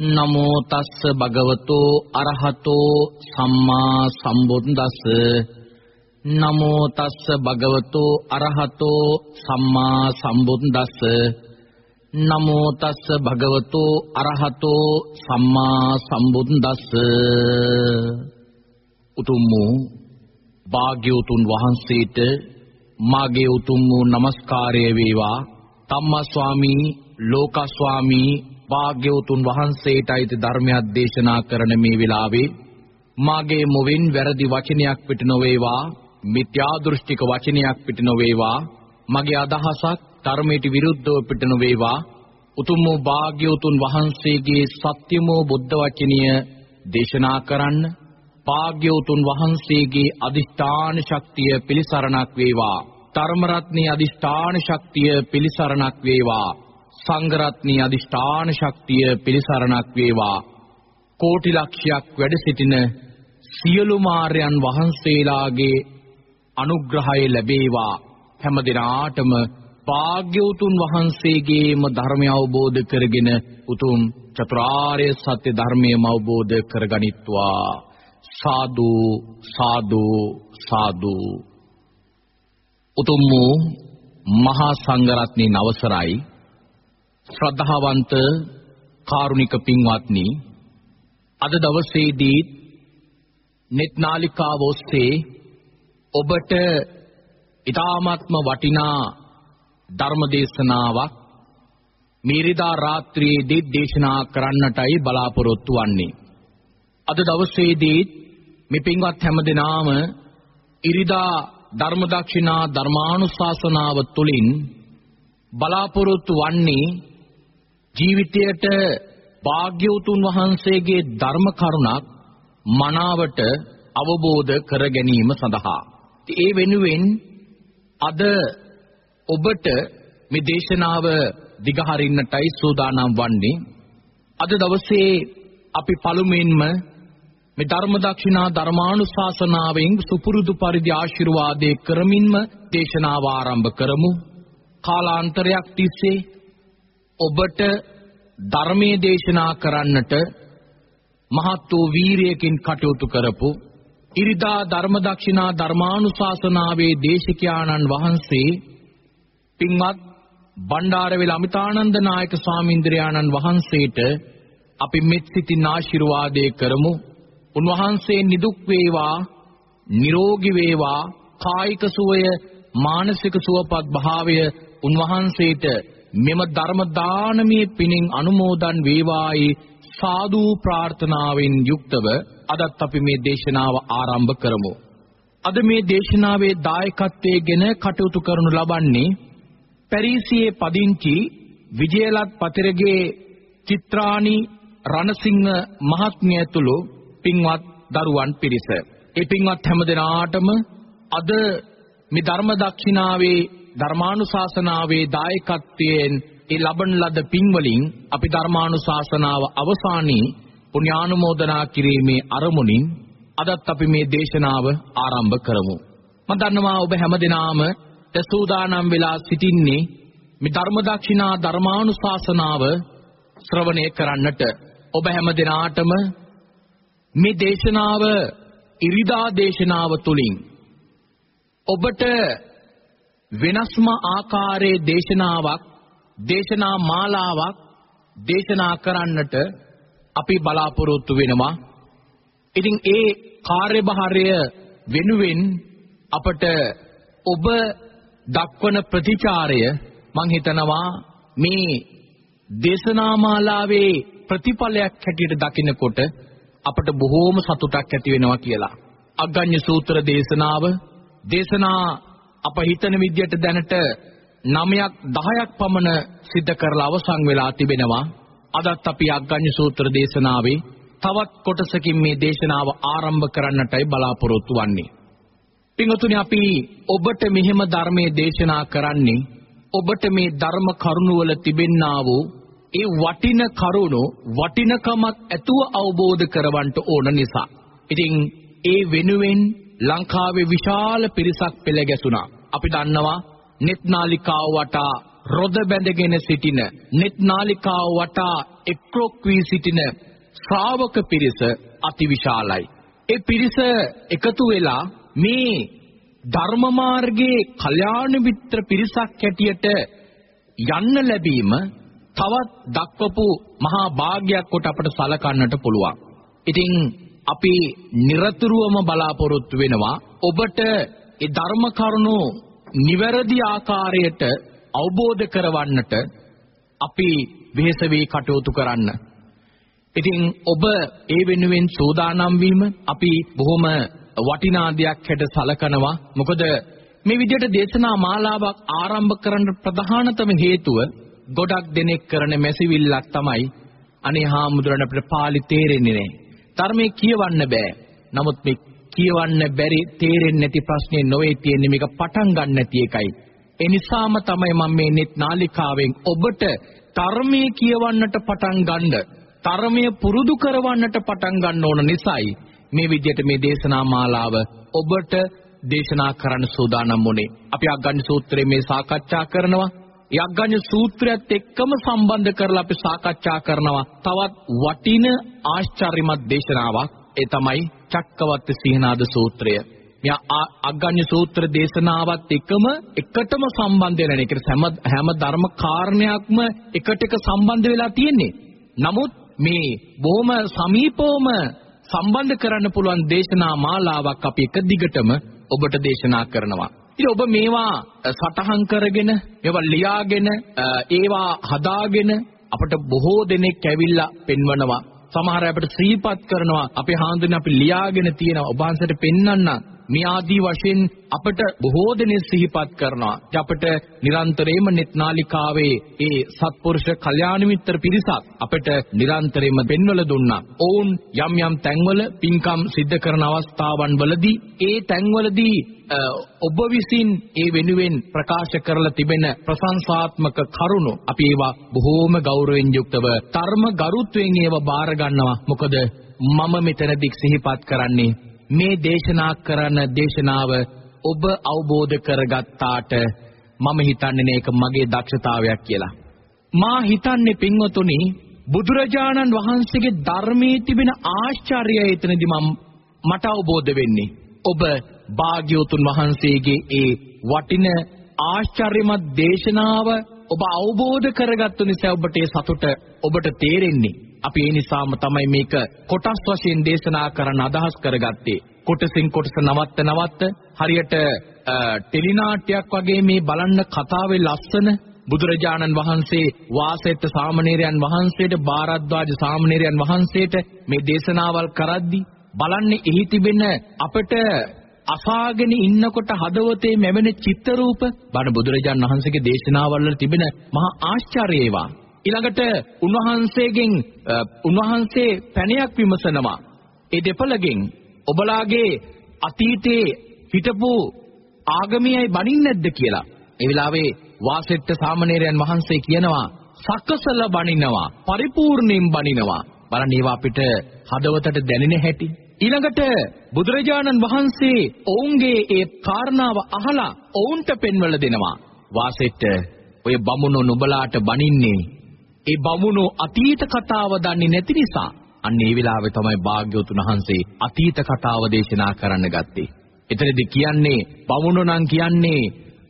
නමෝ තස්ස භගවතෝ අරහතෝ සම්මා සම්බුද්දස්ස. නමෝ තස්ස භගවතෝ අරහතෝ සම්මා සම්බුද්දස්ස. නමෝ තස්ස භගවතෝ අරහතෝ සම්මා සම්බුද්දස්ස. උතුම් වූ භාග්‍යවතුන් වහන්සේට මාගේ උතුම් වූ নমස්කාරය වේවා. ධම්මා ස්වාමී ලෝක ස්වාමී භාග්‍යවතුන් වහන්සේටයි ධර්මයක් දේශනා කරන මේ වෙලාවේ මාගේ මොවින් වැරදි වචනයක් පිට නොවේවා මිත්‍යා දෘෂ්ටික වචනයක් පිට නොවේවා මගේ අදහසක් ධර්මයට විරුද්ධව පිට නොවේවා. උතුම් වූ භාග්‍යවතුන් වහන්සේගේ සත්‍යමෝ බුද්ධ වචනය දේශනා කරන්න භාග්‍යවතුන් වහන්සේගේ අදිෂ්ඨාන ශක්තිය පිළිසරණක් වේවා. ධර්ම රත්නයේ අදිෂ්ඨාන ශක්තිය පිළිසරණක් වේවා. සංඝ රත්නයේ අදිෂ්ඨාන ශක්තිය පිළිසරණක් වේවා. කෝටි ලක්ෂයක් වැඩ සිටින සියලු මාර්යන් වහන්සේලාගේ අනුග්‍රහය ලැබේවා. හැම දිනාටම භාග්‍යවතුන් වහන්සේගේම ධර්මය අවබෝධ කරගෙන උතුම් චතුරාර්ය සත්‍ය ධර්මයම අවබෝධ කරගනිත්වා. සාදු සාදු සාදු. උතුම් වූ මහා සංඝරත්නයේ නවසරයි. ශ්‍රද්ධාවන්ත කාරුණික පින්වත්නි අද දවසේදී net නාලිකාව ඔස්සේ ඔබට ඊ타මාත්ම වටිනා ධර්ම දේශනාවක් මීරිදා රාත්‍රියේදී දේශනා කරන්නටයි බලාපොරොත්තු වෙන්නේ. අද දවසේදී මේ පින්වත් හැමදෙනාම ඉරිදා ධර්ම දක්ෂිනා ධර්මානුශාසනාව තුළින් බලාපොරොත්තු වන්නේ ජීවිතයට භාග්‍යවතුන් වහන්සේගේ ධර්ම කරුණක් මනාවට අවබෝධ කර ගැනීම සඳහා. ඒ වෙනුවෙන් අද ඔබට මේ දේශනාව දිගහරින්නටයි සූදානම් වන්නේ. අද දවසේ අපි පළමුවෙන්ම මේ ධර්ම දක්ෂිනා ධර්මානුශාසනාවෙන් සුපුරුදු පරිදි ආශිර්වාදේ කරමින්ම දේශනාව ආරම්භ කරමු. කාලාන්තරයක් තිස්සේ ඔබට ධර්මයේ දේශනා කරන්නට මහත් වූ වීරියකින් කටයුතු කරපු ඉරිදා ධර්ම දක්ෂිනා ධර්මානුශාසනාවේ දේශිකානන් වහන්සේ පින්වත් බණ්ඩාරවෙල අමිතානන්ද නායක ස්වාමීන්ද්‍රයාණන් වහන්සේට අපි මෙත් සිතින් ආශිර්වාදේ කරමු. උන්වහන්සේ නිදුක් වේවා, නිරෝගී වේවා, කායික සුවය, මානසික සුවපත් භාවය උන්වහන්සේට මෙම ධර්ම දානමේ පිණින් අනුමෝදන් වේවායි සාදු ප්‍රාර්ථනාවෙන් යුක්තව අදත් අපි මේ දේශනාව ආරම්භ කරමු. අද මේ දේශනාවේ දායකත්වයේගෙන කටයුතු කරනු ලබන්නේ පැරිසියේ පදිංචි විජයලත් පතිරගේ චිත්‍රානි රණසිංහ මහත්මිය ඇතුළු පින්වත් දරුවන් පිරිස. ඒ පින්වත් හැමදෙනාටම අද මේ ධර්ම දක්ෂිනාවේ ධර්මානුශාසනාවේ දායකත්වයෙන් ඒ ලබන ලද පින් වලින් අපි ධර්මානුශාසනාව අවසානයේ පුණ්‍යානුමෝදනා කිරීමේ අරමුණින් අදත් අපි මේ දේශනාව ආරම්භ කරමු. මම දන්නවා ඔබ හැමදෙනාම සූදානම් වෙලා සිටින්නේ මේ ධර්ම දක්ෂිනා ධර්මානුශාසනාව ශ්‍රවණය කරන්නට. ඔබ හැමදෙනාටම මේ දේශනාව ඉරිදා දේශනාව තුලින් ඔබට වෙනස්ම ආකාරයේ දේශනාවක් දේශනා මාලාවක් දේශනා කරන්නට අපි බලාපොරොත්තු වෙනවා. ඉතින් ඒ කාර්යභාරය වෙනුවෙන් අපට ඔබ දක්වන ප්‍රතිචාරය මං හිතනවා මේ දේශනා මාලාවේ ප්‍රතිඵලයක් හැටියට දකිනකොට අපට බොහෝම සතුටක් ඇති වෙනවා කියලා. අග්ගඤ්ඤ සූත්‍ර දේශනාව දේශනා අප හිතන විදියට දැනට 9ක් 10ක් පමණ සිද්ධ කරලා අවසන් වෙලා තිබෙනවා. අදත් අපි අග්ගඤ්ඤ සූත්‍ර දේශනාවේ තවත් කොටසකින් මේ දේශනාව ආරම්භ කරන්නටයි බලාපොරොත්තු වන්නේ. පින්වතුනි අපි ඔබට මෙහෙම ධර්මයේ දේශනා කරන්නේ ඔබට මේ ධර්ම කරුණවල තිබෙන්නා වූ ඒ වටින කරුණු වටිනකමක් ඇතුව අවබෝධ කරවන්න ඕන නිසා. ඉතින් ඒ වෙනුවෙන් ලංකාවේ විශාල පිරිසක් පෙළ ගැසුණා. අපි දන්නවා net නාලිකාව වටා රොද බැඳගෙන සිටින net නාලිකාව වටා එක්රොක් වී සිටින ශ්‍රාවක පිරිස අතිවිශාලයි. ඒ පිරිස එකතු වෙලා මේ ධර්ම මාර්ගයේ කල්යාණ මිත්‍ර පිරිසක් හැටියට යන්න ලැබීම තවත් දක්වපු මහා භාග්යක් කොට අපට සලකන්නට පුළුවන්. ඉතින් අපි নিরතුරුවම බලාපොරොත්තු වෙනවා ඔබට ඒ ධර්ම කරුණු නිවැරදි ආකාරයට අවබෝධ කරවන්නට අපි වෙහෙස වී කටයුතු කරන්න. ඉතින් ඔබ ඒ වෙනුවෙන් සූදානම් වීම අපි බොහොම වටිනා දෙයක් හැට සලකනවා. මොකද මේ විදිහට දේශනා මාලාවක් ආරම්භ කරන්න ප්‍රධානතම හේතුව ගොඩක් දෙනෙක් කරන මැසිවිල්ලක් තමයි අනේ හාමුදුරන් අපිට පාලි තේරෙන්නේ නැහැ. ධර්මයේ කියවන්න බෑ. නමුත් මේ කියවන්න බැරි තේරෙන්නේ නැති ප්‍රශ්නේ නොවේ තියෙන්නේ මේක පටන් ගන්න නැති එකයි. ඒ නිසාම තමයි මම මේ net නාලිකාවෙන් ඔබට ධර්මයේ කියවන්නට පටන් ගන්න, ධර්මයේ පුරුදු කරවන්නට පටන් ගන්න ඕන නිසායි මේ විදිහට මේ දේශනා මාලාව ඔබට දේශනා කරන්න සූදානම් වුණේ. අපි අග්ගඤ්ඤ සූත්‍රයේ මේ සාකච්ඡා කරනවා. යග්ගඤ්ඤ සූත්‍රයත් එක්කම සම්බන්ධ කරලා අපි සාකච්ඡා කරනවා. තවත් වටින ආශ්චර්යමත් දේශනාවක්. ඒ තමයි චක්කවර්ත සීනාද සූත්‍රය. මෙයා අග්ගඤ්ඤ සූත්‍ර දේශනාවත් එකම එකටම සම්බන්ධ වෙන එක හැම හැම ධර්ම කාරණයක්ම එකට එක සම්බන්ධ වෙලා තියෙන්නේ. නමුත් මේ බොහොම සමීපවම සම්බන්ධ කරන්න පුළුවන් දේශනා මාලාවක් අපි එක දිගටම ඔබට දේශනා කරනවා. ඉතින් ඔබ මේවා සටහන් කරගෙන මේවා ලියාගෙන ඒවා හදාගෙන අපට බොහෝ දෙනෙක් ඇවිල්ලා පෙන්වනවා. සමහර අය අපිට සිහිපත් කරනවා. අපේ හාමුදුරනේ අපි ලියාගෙන තියෙනවා. ඔබ වහන්සේට පෙන්වන්න මේ ආදී වශයෙන් අපට බොහෝ දෙනෙක් සිහිපත් කරනවා. අපට නිරන්තරයෙන්ම net නාලිකාවේ ඒ සත්පුරුෂ කල්යාණ මිත්‍ර පිරිසක් අපට නිරන්තරයෙන්ම පෙන්වල දුන්නා. ඔවුන් යම් යම් තැන්වල පින්කම් සිද්ධ කරන අවස්ථාවන් වලදී ඒ තැන්වලදී ඔබ විසින් ඒ වෙනුවෙන් ප්‍රකාශ කරලා තිබෙන ප්‍රශංසාත්මක කරුණු අපි ඒවා බොහෝම ගෞරවයෙන් යුක්තව ධර්ම ගරුත්වයෙන් ඒවා බාර ගන්නවා. මොකද මම මෙතනදී සිහිපත් කරන්නේ මේ දේශනා කරන දේශනාව ඔබ අවබෝධ කරගත්තාට මම හිතන්නේ මේක මගේ දක්ෂතාවයක් කියලා. මා හිතන්නේ පින්වතුනි බුදුරජාණන් වහන්සේගේ ධර්මයේ තිබෙන ආශ්චර්යය එතනදී මම මට අවබෝධ වෙන්නේ. ඔබ භාග්‍යවතුන් වහන්සේගේ ඒ වටින ආශ්චර්යමත් දේශනාව ඔබ අවබෝධ කරගත්තු නිසා ඔබට ඒ සතුට ඔබට තේරෙන්නේ. අපි ඒ නිසාම තමයි මේක කොටස් වශයෙන් දේශනා කරන්න අදහස් කරගත්තේ. කොටසින් කොටස නවත්ත නවත්ත හරියට ටෙලිනාට්‍යයක් වගේ මේ බලන්න කතාවේ ලස්සන බුදුරජාණන් වහන්සේ වාසෙත් සාමණේරයන් වහන්සේට බාරද්වාජ සාමණේරයන් වහන්සේට මේ දේශනාවල් කරද්දී බලන්නේ එහි තිබෙන අපට අසාගෙන ඉන්නකොට හදවතේ මැවෙන චිත්ත රූප බණ බුදුරජාණන් වහන්සේගේ දේශනාවල් වල තිබෙන මහා ආශ්චර්ය ඒවා ඊළඟට උන්වහන්සේගෙන් උන්වහන්සේ පැනයක් විමසනවා. ඒ දෙපළගෙන් ඔබලාගේ අතීතේ හිටපු ආගමියයි බණින් නැද්ද කියලා. ඒ වෙලාවේ වාසෙට්ට සාමණේරයන් වහන්සේ කියනවා සකසල බණිනවා පරිපූර්ණයෙන් බණිනවා බලන්න ඒවා අපිට හදවතට දැනෙන හැටි. ඊළඟට බුදුරජාණන් වහන්සේ ඔවුන්ගේ ඒ කාරණාව අහලා ඔවුන්ට පෙන්වල දෙනවා. වාසෙට්ට ඔය බමුණෝ නුඹලාට බණින්නේ ඒ බමුණු අතීත කතාව දන්නේ නැති නිසා අන්න ඒ වෙලාවේ තමයි භාග්‍යවතුන් වහන්සේ අතීත කතාව දේශනා කරන්න ගත්තේ. එතනදී කියන්නේ බමුණු නම් කියන්නේ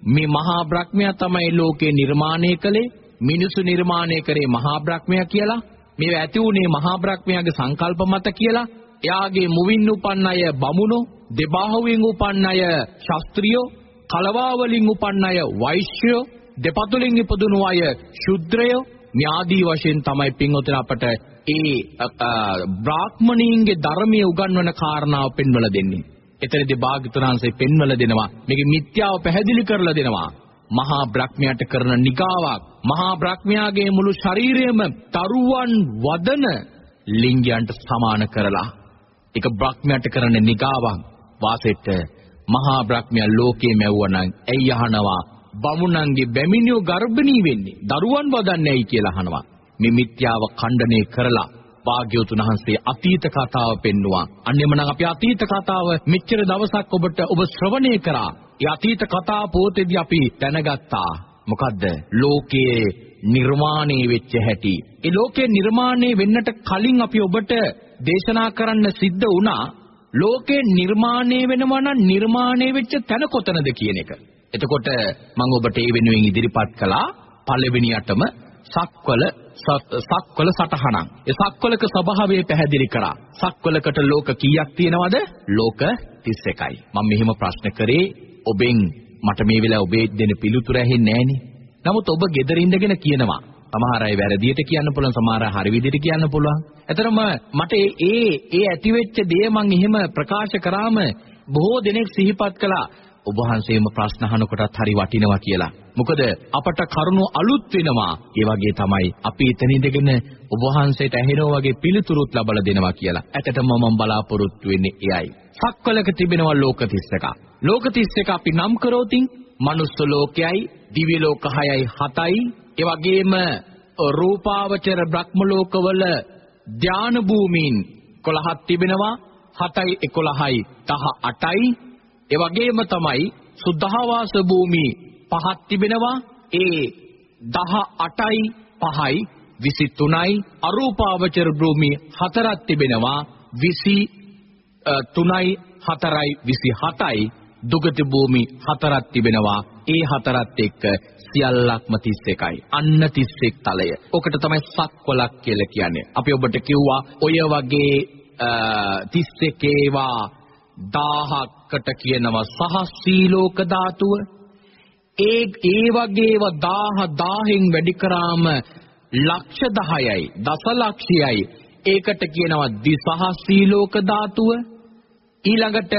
මේ මහා බ්‍රහ්මයා තමයි ලෝකේ නිර්මාණය කළේ මිනිසු නිර්මාණය කරේ මහා බ්‍රහ්මයා කියලා මේව ඇති උනේ මහා බ්‍රහ්මයාගේ සංකල්ප මත කියලා එයාගේ මුවින් උපන් අය බමුණෝ දෙබාහුවෙන් උපන් අය ශාස්ත්‍රියෝ කලවා වලින් උපන් අය වෛශ්‍යයෝ දෙපතුලින් ඉපදුණු අය ශුද්‍රයෝ න්‍යාදී වශයෙන් තමයි පින්වතුන් අපට ඒ බ්‍රාහ්මණීන්ගේ ධර්මයේ උගන්වන කාරණාව පෙන්වලා දෙන්නේ. එතනදී භාග්‍යතුන්හන්සේ පෙන්වලා දෙනවා. මේකේ මිත්‍යාව පැහැදිලි කරලා දෙනවා. මහා බ්‍රහ්මයාට කරන නිගාවක් මහා බ්‍රහ්මයාගේ මුළු ශරීරයම තරුවන් වදන ලිංගයන්ට සමාන කරලා ඒක බ්‍රහ්මයාට කරන නිගාවක් වාසෙට මහා බ්‍රහ්මයා ලෝකේ මැව්වනම් ඇයි අහනවා බමුණන්ගේ බැමිණියෝ ගර්භණී වෙන්නේ දරුවන් වදන්නේ ඇයි කියලා අහනවා මේ මිත්‍යාව ඛණ්ඩණය කරලා භාග්‍යවතුන් වහන්සේ අතීත කතාව පෙන්නවා. අන්නේමනම් අපි අතීත කතාව මෙච්චර දවසක් ඔබට ඔබ ශ්‍රවණය කරා. ඒ අතීත කතා පොතේදී අපි දැනගත්තා. මොකද්ද? ලෝකයේ නිර්මාණය වෙච්ච හැටි. ඒ ලෝකේ නිර්මාණය වෙන්නට කලින් අපි ඔබට දේශනා කරන්න සිද්ධ වුණා ලෝකේ නිර්මාණය වෙනවා නම් නිර්මාණය වෙච්ච තැන කොතනද කියන එක. එතකොට මම ඔබට ඒ වෙනුවෙන් ඉදිරිපත් කළා පළවෙනියටම සක්වල සක්වල සටහනක්. ඒ සක්වලක ස්වභාවය පැහැදිලි කරා. සක්වලකට ලෝක කීයක් තියෙනවද? ලෝක 31යි. මම මෙහිම ප්‍රශ්න කරේ ඔබෙන් මට මේ වෙලාව ඔබේ දෙන පිළිතුර ඇහෙන්නේ නැහෙනි. නමුත් ඔබ gedara ඉඳගෙන කියනවා. සමහර අය වැරදියට කියන්න පුළුවන් සමහර අය හරි විදිහට කියන්න පුළුවන්. එතරම් මට ඒ ඒ ඇතිවෙච්ච දේ මම එහෙම ප්‍රකාශ කරාම බොහෝ දෙනෙක් සිහිපත් කළා. ඔබ වහන්සේම ප්‍රශ්න අහනකොටත් හරි වටිනවා කියලා. මොකද අපට කරුණු අලුත් වෙනවා. ඒ වගේ තමයි අපි එතන ඉඳගෙන ඔබ වහන්සේට ඇහෙනවා වගේ පිළිතුරුත් ලබලා දෙනවා කියලා. ඇත්තටම මම බලාපොරොත්තු වෙන්නේ එයයි. සක්වලක තිබෙනවා ලෝක 31. ලෝක 31 අපි නම් කරෝතින් මනුස්ස ලෝකයයි, දිව්‍ය ලෝක 6යි 7යි, ඒ වගේම රූපාවචර බ්‍රහ්ම ලෝකවල ධාන භූමීන් 11ක් තිබෙනවා. 7යි 11යි 18යි ඒ වගේම තමයි සුද්ධාවාස භූමි පහක් තිබෙනවා. ඒ 18යි 5යි 23යි අරූපාවචර භූමි හතරක් තිබෙනවා 23යි 4යි 27යි දුගති භූමි හතරක් තිබෙනවා. ඒ හතරත් එක්ක සියල්ලක්ම 31යි. අන්න 31 තලය. ඔකට තමයි සක්වලක් කියලා කියන්නේ. අපි ඔබට කිව්වා ඔය වගේ 31 ඒවා 1000කට කියනවා සහස්සී ලෝක ධාතුව. ඒ ඒ වගේව 1000 1000න් වැඩි කරාම ලක්ෂ 10යි දසලක්ෂයයි. ඒකට කියනවා දිසහස්සී ලෝක ධාතුව. ඊළඟට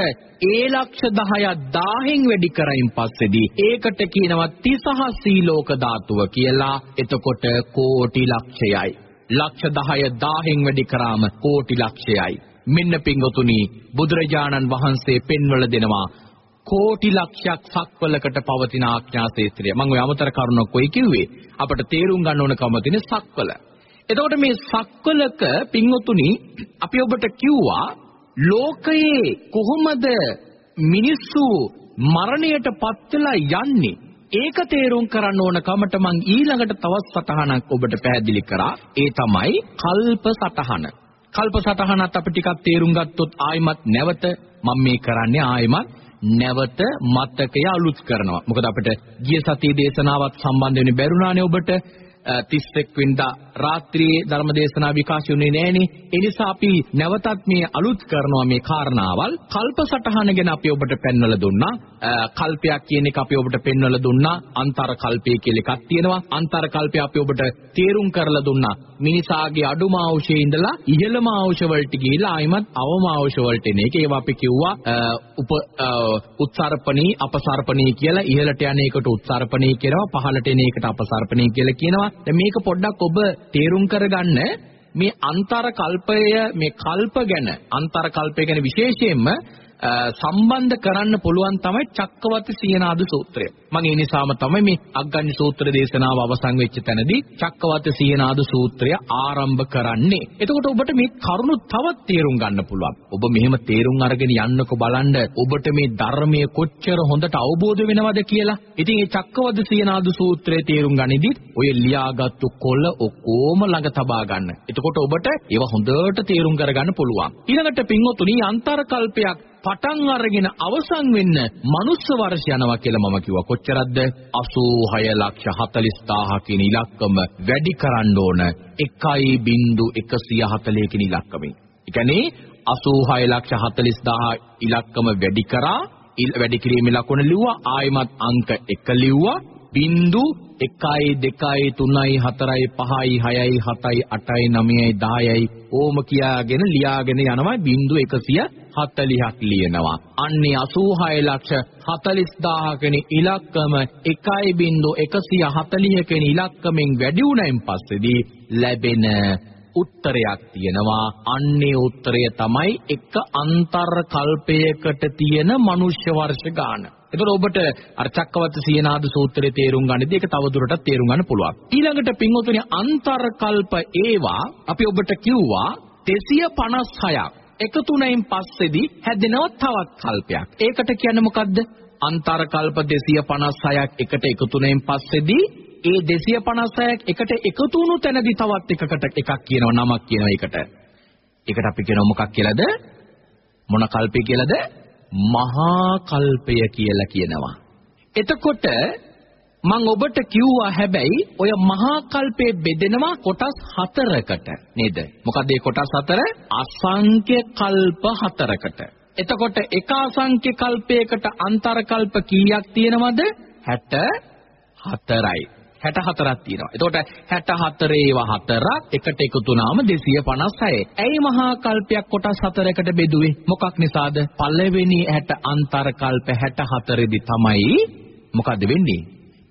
ඒ ලක්ෂ 10ක් 1000න් වැඩි කරයින් පස්සේදී ඒකට කියනවා තිසහස්සී ලෝක ධාතුව කියලා. එතකොට කෝටි ලක්ෂයයි. ලක්ෂ 10 1000න් වැඩි කරාම කෝටි ලක්ෂයයි. මෙන්න පිංගතුනි බුදුරජාණන් වහන්සේ පෙන්වල දෙනවා කෝටි ලක්ෂයක් සක්වලකට පවතින ආඥා ශේත්‍රය. මම ඔය අමතර කරුණක් කොයි කිව්වේ? අපිට තේරුම් ගන්න ඕන කම තියෙන සක්වල. එතකොට මේ සක්වලක පිංගතුනි අපි ඔබට කිව්වා ලෝකයේ කොහොමද මිනිස්සු මරණයට පත් වෙලා යන්නේ? ඒක තේරුම් කරන්න ඕන කමට මං ඊළඟට තවත් සටහනක් ඔබට පැහැදිලි කරා. ඒ තමයි කල්ප සටහන. කල්ප සටහනත් අපි ටිකක් තේරුම් ගත්තොත් ආයිමත් නැවත මම මේ කරන්නේ ආයිමත් නැවත මතකය අලුත් කරනවා. මොකද අපිට ගිය සතියේ දේශනාවත් සම්බන්ධ වෙන්නේ බැරුණානේ ඔබට. 31 වෙනිදා රාත්‍රියේ ධර්මදේශනා විකාශුනේ නෑනේ. ඒ නිසා අපි නැවතත් මේ අලුත් කරනවා මේ කාරණාවල්. කල්ප සටහන ගැන අපි ඔබට පෙන්වලා දුන්නා. කල්පයක් කියන එක අපි ඔබට පෙන්වලා දුන්නා. අන්තර කල්පය කියලා එකක් තියෙනවා. අන්තර කල්පය අපි ඔබට තේරුම් කරලා දුන්නා. මිනිසාගේ අඩුම අවශ්‍යයේ ඉඳලා ඉහළම අවශ්‍ය වලට ගිහිලා ආයිමත් අවම අවශ්‍ය වලට එන එක. ඒවා අපි කිව්වා උප උත්සර්පණී අපසර්පණී කියලා ඉහළට යන එකට උත්සර්පණී කියනවා පහළට එන එකට අපසර්පණී කියලා කියනවා. දැන් මේක පොඩ්ඩක් ඔබ තේරුම් කරගන්න. මේ අන්තර කල්පය මේ කල්ප ගැන අන්තර කල්පය ගැන විශේෂයෙන්ම සම්බන්ධ කරන්න පුළුවන් තමයි චක්කවර්ති සීනාද සූත්‍රය. මම ඒ නිසාම තමයි මේ අග්ගඤ්ඤ සූත්‍ර දේශනාව අවසන් වෙච්ච තැනදී චක්කවර්ති සීනාද සූත්‍රය ආරම්භ කරන්නේ. එතකොට ඔබට මේ කරුණු තවත් තේරුම් ගන්න පුළුවන්. ඔබ මෙහෙම තේරුම් අරගෙන යන්නකො බලන්න ඔබට මේ ධර්මයේ කොච්චර හොඳට අවබෝධ වෙනවද කියලා. ඉතින් මේ චක්කවර්ති සීනාද සූත්‍රය තේරුම් ගනිද්දි ඔය ලියාගත්තු කොළ ඔක්කොම ළඟ තබා ගන්න. එතකොට ඔබට ඒව හොඳට තේරුම් කරගන්න පුළුවන්. ඊළඟට පින්වතුනි අන්තර කල්පයක් පටන් අරගෙන අවසන් වෙන්න මනුස්ස වර්ෂ යනවා කියලා මම කිව්වා. කොච්චරද? 86 ලක්ෂ 40000 කියන ඉලක්කම වැඩි කරන්න ඕන 1.140 කියන ඉලක්කමෙන්. ඒ කියන්නේ 86 ලක්ෂ 40000 ඉලක්කම වැඩි කරා වැඩි කිරීමේ ලකුණ ලිව්වා ආයමත් අංක 1 ලිව්වා බින්දු 1යි 2යි 3යි 4යි 5යි 6යි 7යි 8යි 9යි 10යි ඕම කියාගෙන ලියාගෙන යනවා බින්දු 100 40ක් ලියනවා. අන්නේ 86 ලක්ෂ 40000 කෙනි ඉලක්කම 1.140 කෙනි ඉලක්කමෙන් වැඩි වුණයින් පස්සේදී ලැබෙන උත්තරයක් තියෙනවා. අන්නේ උත්තරය තමයි එක අන්තර් කල්පයකට තියෙන මනුෂ්‍ය වර්ෂ ගාන. එතකොට ඔබට අර චක්කවත්ත සීනාද සූත්‍රයේ තේරුම් ගන්නදී ඒක තවදුරටත් තේරුම් ගන්න පුළුවන්. ඊළඟට පින්වතුනි අන්තර් කල්ප ඒවා අපි ඔබට කිව්වා 356ක් 103න් පස්සේදී හැදෙනව තවත් කල්පයක්. ඒකට කියන්නේ මොකද්ද? අන්තර කල්ප 256ක් එකට 103න් පස්සේදී ඒ 256ක් එකට එකතු වුණු තැනදී තවත් එකකට එකක් කියනවා නමක් කියනවා ඒකට. ඒකට අපි කියනවා මොකක් කියලාද? මොන කල්පය කියලාද? මහා කල්පය කියලා කියනවා. එතකොට මම ඔබට කිව්වා හැබැයි ඔය මහා කල්පේ බෙදෙනවා කොටස් හතරකට නේද? මොකද මේ කොටස් හතර අසංඛ්‍ය කල්ප හතරකට. එතකොට එක අසංඛ්‍ය කල්පයකට අන්තර කල්ප කීයක් තියෙනවද? 64යි. 64ක් තියෙනවා. එතකොට 64 ඒවා 4ක් එකට එකතු වුණාම 256. ඇයි මහා කල්පයක් කොටස් 4කට බෙදුවේ? මොකක් නිසාද? පළවෙනි 60 අන්තර කල්ප 64 දී තමයි මොකද වෙන්නේ?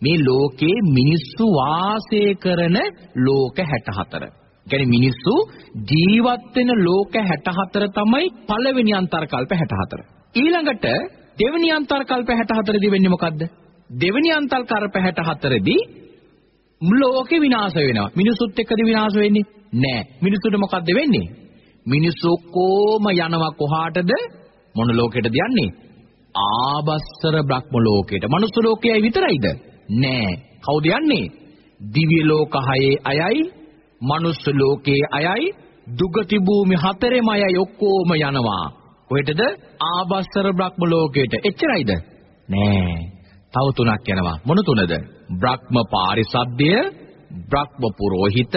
මේ ලෝකේ මිනිස්සු වාසය කරන ලෝක 64. කියන්නේ මිනිස්සු ජීවත් වෙන ලෝක 64 තමයි පළවෙනි අන්තර කල්ප 64. ඊළඟට දෙවෙනි අන්තර කල්ප 64 දී වෙන්නේ මොකද්ද? දෙවෙනි අන්තර කල්ප 64 දී ලෝකෙ විනාශ වෙනවා. මිනිසුත් එක්කද විනාශ වෙන්නේ? නෑ. මිනිසුන්ට මොකද්ද වෙන්නේ? මිනිස්සු කොම යනවා කොහාටද? මොන ලෝකෙටද යන්නේ? ආබස්සර බ්‍රහ්ම ලෝකෙට. මනුස්ස ලෝකයයි විතරයිද? නෑ. කවුද යන්නේ? දිව්‍ය ලෝක හයේ අයයි, මනුස්ස ලෝකයේ අයයි, දුගති භූමි හතරෙම අයයි ඔක්කොම යනවා. කොහෙටද? ආබස්සර බ්‍රහ්ම ලෝකෙට. එච්චරයිද? නෑ. තව තුනක් යනවා. මොන තුනද? බ්‍රහ්ම පාරිසද්දය, බ්‍රහ්ම පුරোহিত,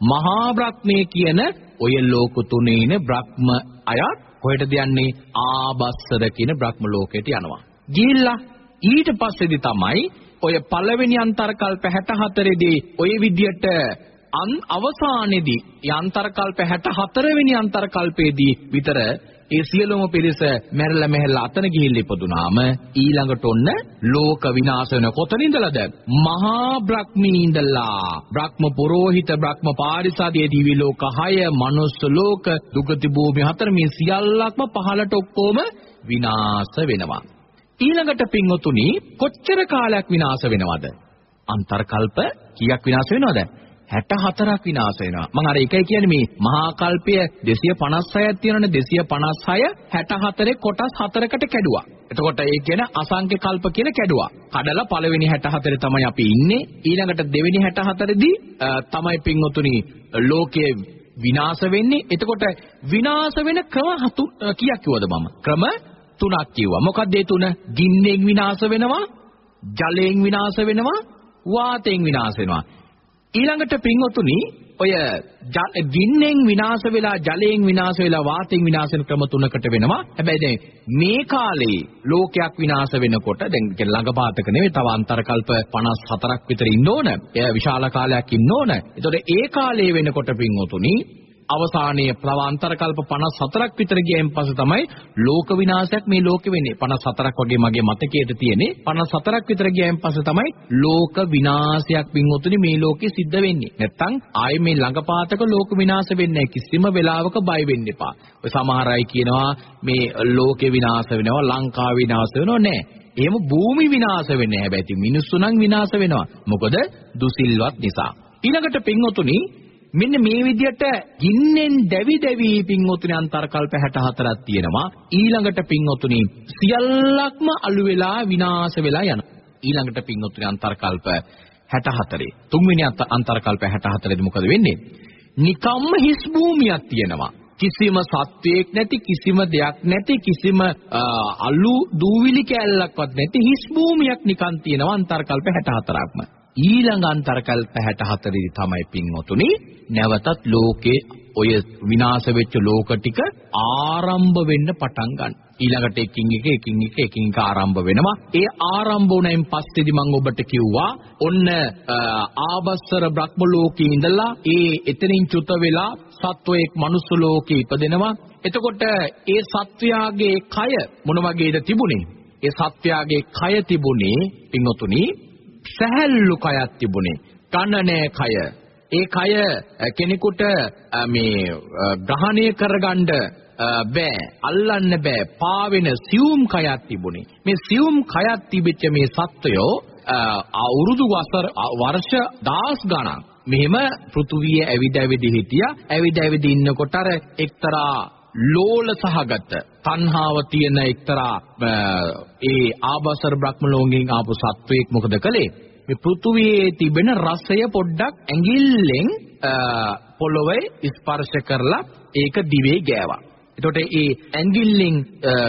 මහා බ්‍රහ්මයේ කියන ඔය ලෝක තුනේ ඉන බ්‍රහ්ම අය කොහෙටද යන්නේ? ආබස්සර කියන බ්‍රහ්ම ලෝකයට යනවා. ගිහිල්ලා ඊට පස්සේදී තමයි ඔය පළවෙනි අන්තර්කල්ප 64 දී ඔය විදියට අන් අවසානයේදී යන්තර්කල්ප 64 වෙනි අන්තර්කල්පයේදී විතර ඒ සියලුම පිරිස මැරලා මෙහෙලා අතන ගිහිල්ලා ඉපදුනාම ඊළඟට ඔන්න ලෝක විනාශ වෙන කොතනින්දලද මහා බ්‍රහ්මී ඉඳලා. බ්‍රහ්ම පුරোহিত බ්‍රහ්ම පාරිසාදී දිවි ලෝක 6 මනුස්ස ලෝක දුගති භූමි හතර මේ සියල්ලක්ම පහලට ඔක්කොම විනාශ වෙනවා. ඊළඟට පින්වතුනි කොච්චර කාලයක් විනාශ වෙනවද අන්තර්කල්ප කීයක් විනාශ වෙනවද 64ක් විනාශ වෙනවා. මම අර එකයි කියන්නේ මේ මහා කල්පය 256ක් තියෙනවනේ 256 64 කොටස් 4කට කැඩුවා. එතකොට ඒ කියන අසංඛ්‍ය කල්ප කියලා කැඩුවා. කඩලා පළවෙනි 64 තමයි අපි ඉන්නේ. ඊළඟට දෙවෙනි 64 දී තමයි පින්වතුනි ලෝකයේ විනාශ වෙන්නේ. එතකොට විනාශ වෙන ක්‍රම හතු කීයක් කිව්වද මම? ක්‍රම තුනක් කිව්වා. මොකක්ද ඒ තුන? ගින්නෙන් විනාශ වෙනවා, ජලයෙන් විනාශ වෙනවා, වාතයෙන් විනාශ වෙනවා. ඊළඟට පින්වතුනි ඔය ගින්නෙන් විනාශ වෙලා ජලයෙන් විනාශ වෙලා වාතයෙන් විනාශ වෙන ක්‍රම තුනකට වෙනවා. හැබැයි දැන් මේ කාලේ ලෝකයක් විනාශ වෙනකොට දැන් ළඟපාතක නෙවෙයි තව අන්තර්කල්ප 54ක් විතර ඉන්න ඕන. එය විශාල කාලයක් ඉන්න ඕන. ඒතකොට ඒ කාලේ වෙනකොට පින්වතුනි අවසානයේ ප්‍රවාන්තර කල්ප 54ක් විතර ගියන් පස්සේ තමයි ලෝක විනාශයක් මේ ලෝකෙ වෙන්නේ. 54ක් වගේ මගේ මතකයේට තියෙන්නේ. 54ක් විතර ගියන් පස්සේ තමයි ලෝක විනාශයක් වින්වතුනි මේ ලෝකෙ සිද්ධ වෙන්නේ. නැත්තම් ආයේ මේ ළඟපාතක ලෝක විනාශ වෙන්නේ කිසිම වෙලාවක බය වෙන්න එපා. ඔය සමහර අය කියනවා මේ ලෝකෙ විනාශ වෙනවා ලංකාව විනාශ වෙනවා. නෑ. එහෙම භූමි විනාශ වෙන්නේ හැබැයි මිනිස්සු නම් විනාශ වෙනවා. මොකද දුසිල්වත් නිසා. ඊළඟට පින්වතුනි මෙන්න මේ විදිහට ගින්නෙන් දැවි දැවි පින්වතුනි අන්තර්කල්ප 64ක් තියෙනවා. ඊළඟට පින්වතුනි සියල්ලක්ම අළු වෙලා විනාශ වෙලා යනවා. ඊළඟට පින්වතුනි අන්තර්කල්ප 64 තුන්වෙනි අන්තර්කල්ප 64 දී මොකද වෙන්නේ? නිකම්ම හිස් භූමියක් තියෙනවා. කිසිම සත්වයක් නැති කිසිම දෙයක් නැති කිසිම අලු දූවිලි කැලලක්වත් නැති හිස් භූමියක් නිකන් තියෙනවා අන්තර්කල්ප 64ක්ම ඊළඟ අන්තර්කල්ප 64 දී තමයි පින්වතුනි නැවතත් ලෝකේ ඔය විනාශ වෙච්ච ලෝක ටික ආරම්භ වෙන්න පටන් ගන්න. ඊළඟට එකින් එක එකින් එක එකින් එක ආරම්භ වෙනවා. ඒ ආරම්භ වුණයින් පස්සේදී මම ඔබට කිව්වා ඔන්න ආබස්සර බ්‍රහ්ම ලෝකේ ඉඳලා ඒ එතනින් චුත වෙලා සත්වයෙක් මනුස්ස ලෝකේ ඉපදෙනවා. එතකොට ඒ සත්වයාගේ කය මොන වගේද තිබුණේ? ඒ සත්වයාගේ කය තිබුණේ පින්වතුනි සැහැල්ලු කයක් තිබුණේ. කන්නනේ කය. ඒ කය කෙනෙකුට මේ ග්‍රහණය කරගන්න බෑ. අල්ලන්න බෑ. පාවෙන සියුම් කයක් තිබුණේ. මේ සියුම් කයක් තිබිච්ච මේ සත්වයෝ අවුරුදු වසර වර්ෂ දහස් ගණන්. මෙහෙම පෘථුවිය ඇවිද ඇවිද හිටියා. ඇවිද ඇවිද ඉන්නකොට අර එක්තරා ලෝල සහගත තණ්හාව තියෙන එක්තරා ඒ ආබසර බ්‍රහ්ම ලෝකයෙන් ආපු සත්වයක් මොකද කළේ? මේ පෘථුවියේ තිබෙන රසය පොඩ්ඩක් ඇඟිල්ලෙන් පොළොවේ ස්පර්ශ කරලා ඒක දිවේ ගෑවා එතකොට ඒ ඇඟිල්ලෙන්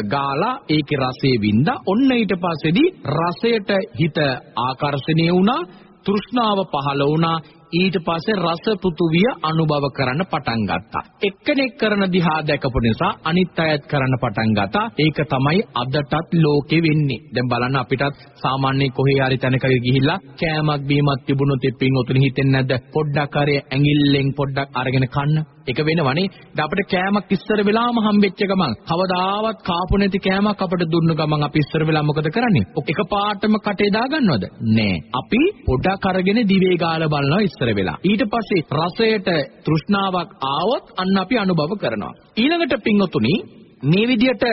ගාලා ඒකේ රසය වින්දා. ඔන්න ඊට පස්සේදී රසයට හිත ආකර්ෂණය වුණා. තෘෂ්ණාව පහළ වුණා. ඊට පස්සේ රස පෘතුවිය අනුභව කරන්න පටන් ගත්තා. එක්කෙනෙක් කරන දිහා දැකපු නිසා අනිත් අයත් කරන්න පටන් ගත්තා. ඒක තමයි අදටත් ලෝකෙ වෙන්නේ. දැන් බලන්න අපිටත් සාමාන්‍ය කොහේ හරි තැනක ගිහිල්ලා කෑමක් බීමක් තිබුණොත් එපින් උතුන හිතෙන්නේ නැද්ද? පොඩ්ඩක් හරි ඇඟිල්ලෙන් පොඩ්ඩක් අරගෙන කන්න. ඒක වෙනවනේ. දැන් අපිට කෑමක් ඉස්සර වෙලාම හම්බෙච්ච ගමන් කවදාවත් කාපු නැති කෑමක් අපිට දුන්න ගමන් අපි ඉස්සර වෙලා මොකද කරන්නේ? එක පාටම කටේ දාගන්නවද? නෑ. අපි පොඩක් අරගෙන දිවේ ගාලා බලනවා ඉස්සර වෙලා. ඊට පස්සේ රසයට තෘෂ්ණාවක් ආවොත් අන්න අපි අනුභව කරනවා. ඊළඟට පින්වතුනි මේ විදිහට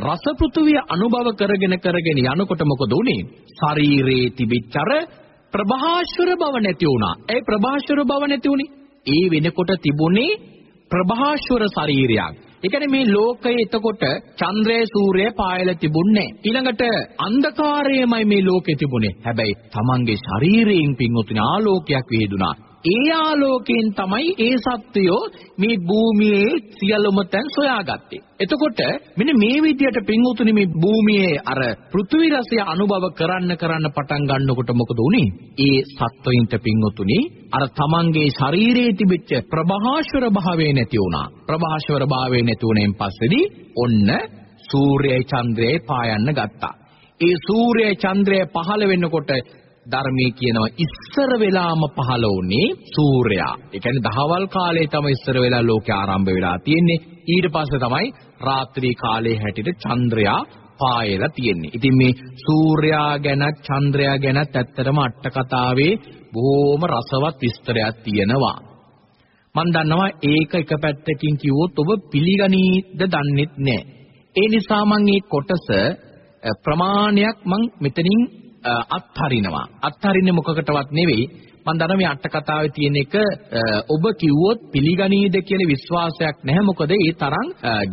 රස පෘථුවිය අනුභව කරගෙන කරගෙන යනකොට මොකද උනේ? ශරීරයේ තිබිච්ච ප්‍රභාෂ්වර බව නැති වුණා. ඒ ප්‍රභාෂ්වර බව නැති උනේ. ඒ වෙනකොට තිබුණේ ප්‍රභාෂ්වර ශරීරයක්. ඒ කියන්නේ මේ ලෝකයේ එතකොට චන්ද්‍රය සූර්යය පායලා තිබුණේ ඊළඟට අන්ධකාරයමයි මේ ලෝකේ තිබුණේ. හැබැයි Tamange ශරීරයෙන් පින්වතුනි ආලෝකයක් වේදුනා. ඒ ආලෝකයෙන් තමයි ඒ සත්වයෝ මේ භූමියේ සියලුම තැන් සොයාගත්තේ. එතකොට මෙන්න මේ විදිහට පින්වතුනි මේ භූමියේ අර පෘථිවි රසය අනුභව කරන්න කරන්න පටන් ගන්නකොට මොකද උනේ? ඒ සත්වයින්ට පින්වතුනි අර තමන්ගේ ශරීරයේ තිබිච්ච ප්‍රභාෂවර භාවය නැති වුණා. ප්‍රභාෂවර භාවය නැති වුණෙන් පස්සේදී ඔන්න සූර්යයි චන්ද්‍රයයි පායන්න ගත්තා. ඒ සූර්යයි චන්ද්‍රය පහළ වෙනකොට ධර්මයේ කියනවා ඉස්සර වෙලාම පහළ වුණේ සූර්යයා. ඒ කියන්නේ දහවල් කාලේ තමයි ඉස්සර වෙලා ලෝකේ ආරම්භ වෙලා තියෙන්නේ. ඊට පස්සේ තමයි රාත්‍රී කාලේ හැටියට චන්ද්‍රයා පායලා තියෙන්නේ. ඉතින් මේ සූර්යයා ගැන චන්ද්‍රයා ගැනත් ඇත්තටම අට කතාවේ බොහොම රසවත් විස්තරයක් තියෙනවා. මම දන්නවා ඒක එක පැත්තකින් කිව්වොත් ඔබ පිළිගනීද දන්නෙත් නෑ. ඒ නිසා මම මේ කොටස ප්‍රමාණයක් මම මෙතනින් අත්හරිනවා. අත්හරින්නේ මොකකටවත් නෙවෙයි. මම දන්නවා මේ අට කතාවේ තියෙන එක ඔබ කිව්වොත් පිළිගනීද කියන විශ්වාසයක් නැහැ. මොකද ඒ තරම්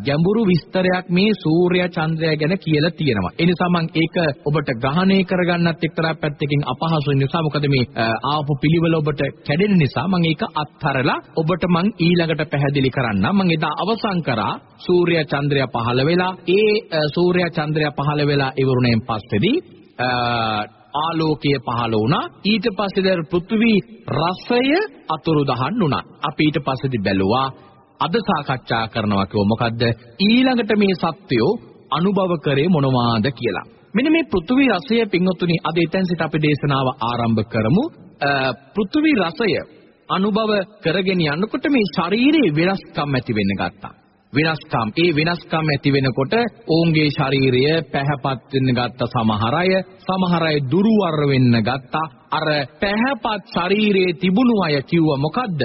ගැඹුරු විස්තරයක් මේ සූර්ය චන්ද්‍රය ගැන කියලා තියෙනවා. ඒ නිසා මම ඒක ඔබට ග්‍රහණය කරගන්නත් එක්තරා පැත්තකින් අපහසු නිසා මොකද මේ ආපු පිළිවෙල ඔබට කැඩෙන නිසා මම ඒක අත්හරලා ඔබට මම ඊළඟට පැහැදිලි කරන්නම්. මම එදා අවසන් කරා සූර්ය චන්ද්‍රය පහළ වෙලා ඒ සූර්ය චන්ද්‍රය පහළ වෙලා ඉවරුණෙන් පස්සේදී ආලෝකය පහළ වුණා. ඊට පස්සේ දැන් පෘථිවි රසය අතුරුදහන් වුණා. අපි ඊට පස්සේදී බැලුවා අද සාකච්ඡා කරනවා කිව්ව මොකද්ද? ඊළඟට මේ සත්‍යෝ අනුභව කරේ මොනවාද කියලා. මෙන්න මේ පෘථිවි රසය පින්වතුනි අද එතෙන් සිට අපි දේශනාව ආරම්භ කරමු. පෘථිවි රසය අනුභව කරගෙන යනකොට මේ ශරීරයේ වෙනස්කම් ඇති වෙන්න ගත්තා. වෙනස්කම් ඒ වෙනස්කම් ඇති වෙනකොට ඔවුන්ගේ ශරීරය පැහැපත් වෙන්න ගත්ත සමහර අය සමහර අය දුර්වර්ණ වෙන්න ගත්තා අර පැහැපත් ශරීරයේ තිබුණු අය කිව්ව මොකද්ද?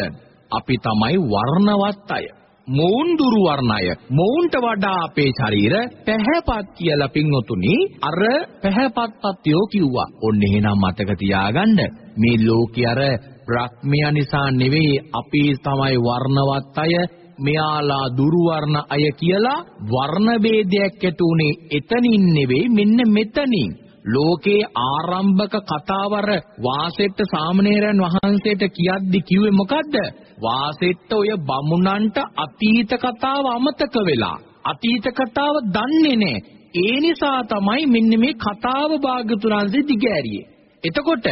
අපි තමයි වර්ණවත් අය. මොවුන් දුර්වර්ණය මොවුන්ට වඩා අපේ ශරීර පැහැපත් කියලා පින්වතුනි අර පැහැපත් තත්යෝ කිව්වා. ඔන්න එහෙනම් මතක තියාගන්න මේ ලෝකේ අර බ්‍රහ්මයා නිසා නෙවෙයි අපි තමයි වර්ණවත් අය. මෙයාලා දුර්වර්ණ අය කියලා වර්ණ ભેදයක් ඇති උනේ එතනින් නෙවෙයි මෙන්න මෙතනින්. ලෝකේ ආරම්භක කතාවර වාසෙට්ට සාමණේරයන් වහන්සේට කියද්දි කිව්වේ මොකද්ද? වාසෙට්ට ඔය බමුණන්ට අතීත කතාව අමතක වෙලා. අතීත කතාව දන්නේ නැහැ ඒ නිසා තමයි මෙන්න මේ කතාව භාග්‍යතුන්සේ දිගෑරියේ. එතකොට